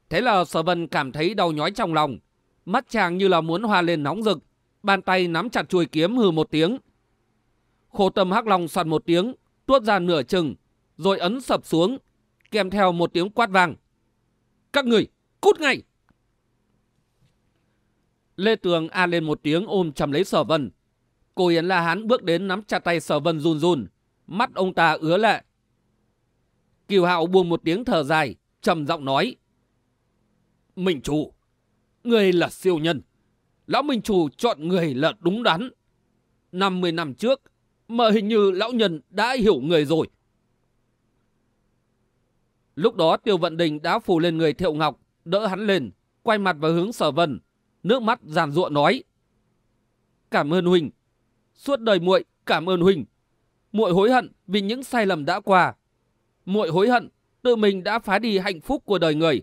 Thế là sở vân cảm thấy đau nhói trong lòng. Mắt chàng như là muốn hoa lên nóng rực. Bàn tay nắm chặt chuôi kiếm hừ một tiếng. Khổ tâm hắc lòng soạt một tiếng, tuốt ra nửa chừng, rồi ấn sập xuống, kèm theo một tiếng quát vang. Các người, cút ngay! Lê Tường a lên một tiếng ôm chầm lấy sở vân. Cô Yến La Hán bước đến nắm chặt tay sở vân run run, mắt ông ta ứa lệ. Kiều Hạo buông một tiếng thở dài, trầm giọng nói. Minh chủ, người là siêu nhân. Lão Minh chủ chọn người là đúng đắn. 50 năm trước, mà hình như lão nhân đã hiểu người rồi. Lúc đó Tiêu Vận Đình đã phủ lên người Thiệu Ngọc, đỡ hắn lên, quay mặt vào hướng sở vân, nước mắt giàn ruộng nói. Cảm ơn Huynh, suốt đời muội cảm ơn Huynh. muội hối hận vì những sai lầm đã qua. muội hối hận tự mình đã phá đi hạnh phúc của đời người.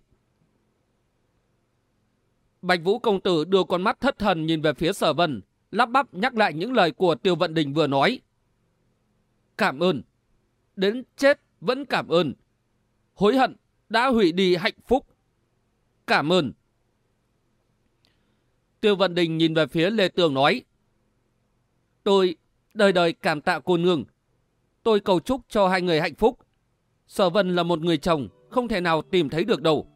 Bạch Vũ Công Tử đưa con mắt thất thần nhìn về phía sở vân, lắp bắp nhắc lại những lời của Tiêu Vận Đình vừa nói. Cảm ơn. Đến chết vẫn cảm ơn hối hận đã hủy đi hạnh phúc. Cảm ơn. Tiêu Vận Đình nhìn về phía Lê Tường nói. Tôi đời đời cảm tạ cô nương. Tôi cầu chúc cho hai người hạnh phúc. Sở Vân là một người chồng, không thể nào tìm thấy được đâu.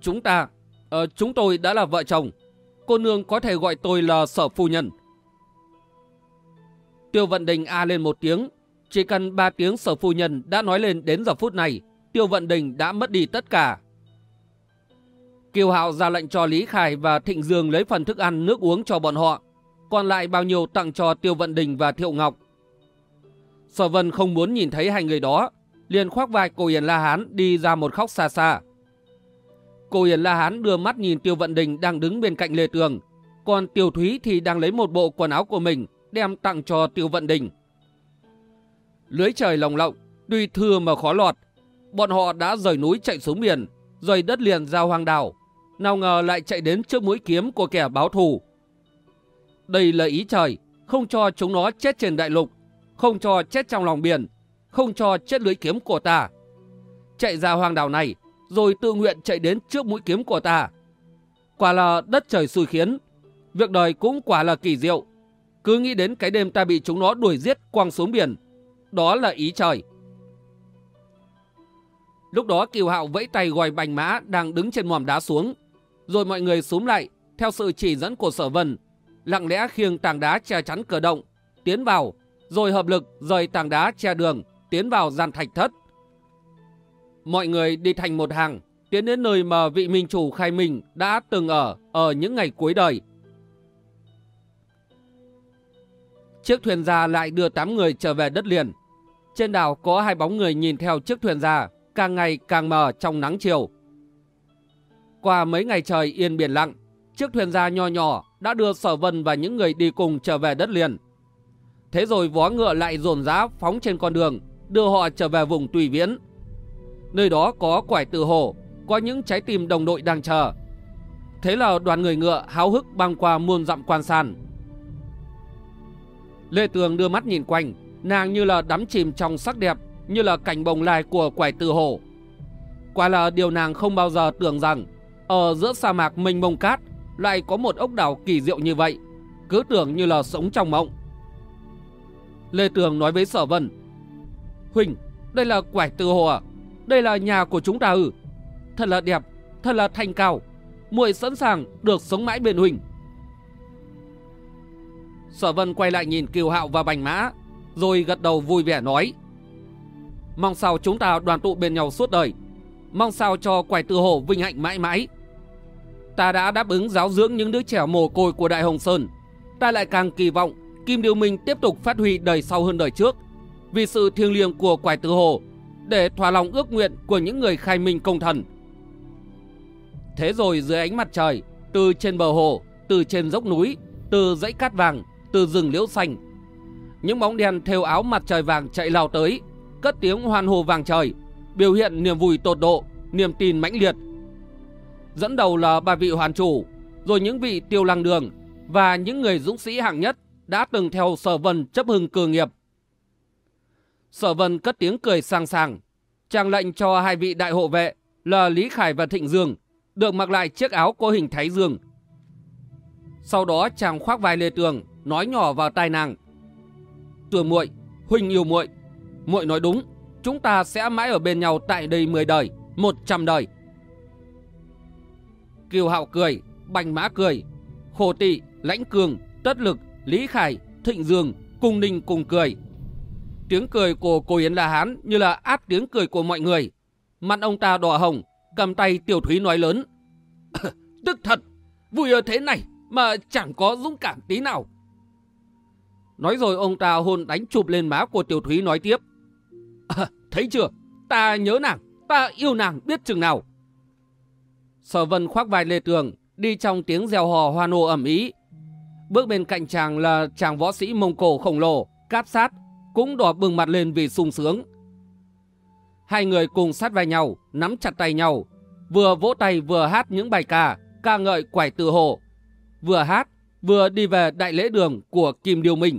chúng ta, ờ, chúng tôi đã là vợ chồng. Cô nương có thể gọi tôi là sở phu nhân. Tiêu Vận Đình a lên một tiếng. Chỉ cần ba tiếng sở phu nhân đã nói lên đến giờ phút này, Tiêu Vận Đình đã mất đi tất cả. Kiều Hạo ra lệnh cho Lý Khải và Thịnh Dương lấy phần thức ăn nước uống cho bọn họ, còn lại bao nhiêu tặng cho Tiêu Vận Đình và Thiệu Ngọc. Sở Vân không muốn nhìn thấy hai người đó, liền khoác vai cô Yến La Hán đi ra một khóc xa xa. Cô Yến La Hán đưa mắt nhìn Tiêu Vận Đình đang đứng bên cạnh Lê Tường, còn Tiêu Thúy thì đang lấy một bộ quần áo của mình đem tặng cho Tiêu Vận Đình. Lưới trời lồng lộng, tuy thưa mà khó lọt, bọn họ đã rời núi chạy xuống biển, rời đất liền giao hoang đảo, nào ngờ lại chạy đến trước mũi kiếm của kẻ báo thù. Đây là ý trời, không cho chúng nó chết trên đại lục, không cho chết trong lòng biển, không cho chết lưới kiếm của ta. Chạy ra hoang đảo này, rồi tự nguyện chạy đến trước mũi kiếm của ta. Quả là đất trời xui khiến, việc đời cũng quả là kỳ diệu. Cứ nghĩ đến cái đêm ta bị chúng nó đuổi giết quăng xuống biển, đó là ý trời. Lúc đó Kiều Hạo vẫy tay gọi bành mã đang đứng trên mòm đá xuống, rồi mọi người xuống lại theo sự chỉ dẫn của sở vân, lặng lẽ khiêng tảng đá che chắn cửa động, tiến vào, rồi hợp lực rời tảng đá che đường, tiến vào gian thạch thất. Mọi người đi thành một hàng, tiến đến nơi mà vị minh chủ khai minh đã từng ở ở những ngày cuối đời. Chiếc thuyền ra lại đưa 8 người trở về đất liền. Trên đảo có hai bóng người nhìn theo chiếc thuyền ra, càng ngày càng mờ trong nắng chiều. Qua mấy ngày trời yên biển lặng, chiếc thuyền ra nho nhỏ đã đưa Sở Vân và những người đi cùng trở về đất liền. Thế rồi vó ngựa lại dồn giá phóng trên con đường, đưa họ trở về vùng Tùy Viễn. Nơi đó có quải tự hồ, có những trái tim đồng đội đang chờ. Thế là đoàn người ngựa háo hức băng qua muôn dặm quan san. Lê Tường đưa mắt nhìn quanh, nàng như là đắm chìm trong sắc đẹp, như là cảnh bồng lai của quải tư hồ. Quả là điều nàng không bao giờ tưởng rằng ở giữa sa mạc mênh mông cát lại có một ốc đảo kỳ diệu như vậy, cứ tưởng như là sống trong mộng. Lê Tường nói với Sở Vân, Huỳnh, đây là quải tư hồ à? Đây là nhà của chúng ta ư? Thật là đẹp, thật là thanh cao. muội sẵn sàng được sống mãi bên Huỳnh. Sở Vân quay lại nhìn Kiều Hạo và Bành Mã, rồi gật đầu vui vẻ nói. Mong sao chúng ta đoàn tụ bên nhau suốt đời. Mong sao cho quải tư hồ vinh hạnh mãi mãi. Ta đã đáp ứng giáo dưỡng những đứa trẻ mồ côi của Đại Hồng Sơn. Ta lại càng kỳ vọng Kim Điều Minh tiếp tục phát huy đời sau hơn đời trước. Vì sự thiêng liêng của quải tư hồ, để thỏa lòng ước nguyện của những người khai minh công thần. Thế rồi dưới ánh mặt trời, từ trên bờ hồ, từ trên dốc núi, từ dãy cát vàng, từ rừng liễu xanh, những bóng đen thêu áo mặt trời vàng chạy lao tới, cất tiếng hoan hô vàng trời, biểu hiện niềm vui tột độ, niềm tin mãnh liệt. Dẫn đầu là ba vị hoàn chủ, rồi những vị tiêu lăng đường và những người dũng sĩ hạng nhất đã từng theo sở vân chấp hưng cư nghiệp. Sở vân cất tiếng cười sang sàng, trang lệnh cho hai vị đại hộ vệ là Lý Khải và Thịnh Dương được mặc lại chiếc áo có hình thái dương. Sau đó chàng khoác vai Lê Tường, nói nhỏ vào tai nàng. Tường muội, huynh yêu muội, muội nói đúng, chúng ta sẽ mãi ở bên nhau tại đây 10 đời, 100 đời. Kiều Hạo cười, Bành Mã cười, Khổ Tị, Lãnh Cường, Tất Lực, Lý Khải, Thịnh Dương cùng ninh cùng cười. Tiếng cười của cô Yến La Hán như là át tiếng cười của mọi người. Mặt ông ta đỏ hồng, cầm tay Tiểu Thúy nói lớn. Tức thật, vui ở thế này mà chẳng có dũng cảm tí nào. Nói rồi ông ta hôn đánh chụp lên má của Tiểu Thúy nói tiếp. À, thấy chưa, ta nhớ nàng, ta yêu nàng biết chừng nào. Sở Vân khoác vai Lê Tường, đi trong tiếng reo hò hoa nô ẩm ý. Bước bên cạnh chàng là chàng võ sĩ Mông Cổ khổng lồ, cáp sát, cũng đỏ bừng mặt lên vì sung sướng. Hai người cùng sát vai nhau, nắm chặt tay nhau, vừa vỗ tay vừa hát những bài ca, ca ngợi quải từ hồ. Vừa hát, vừa đi về đại lễ đường của Kim Điều Minh.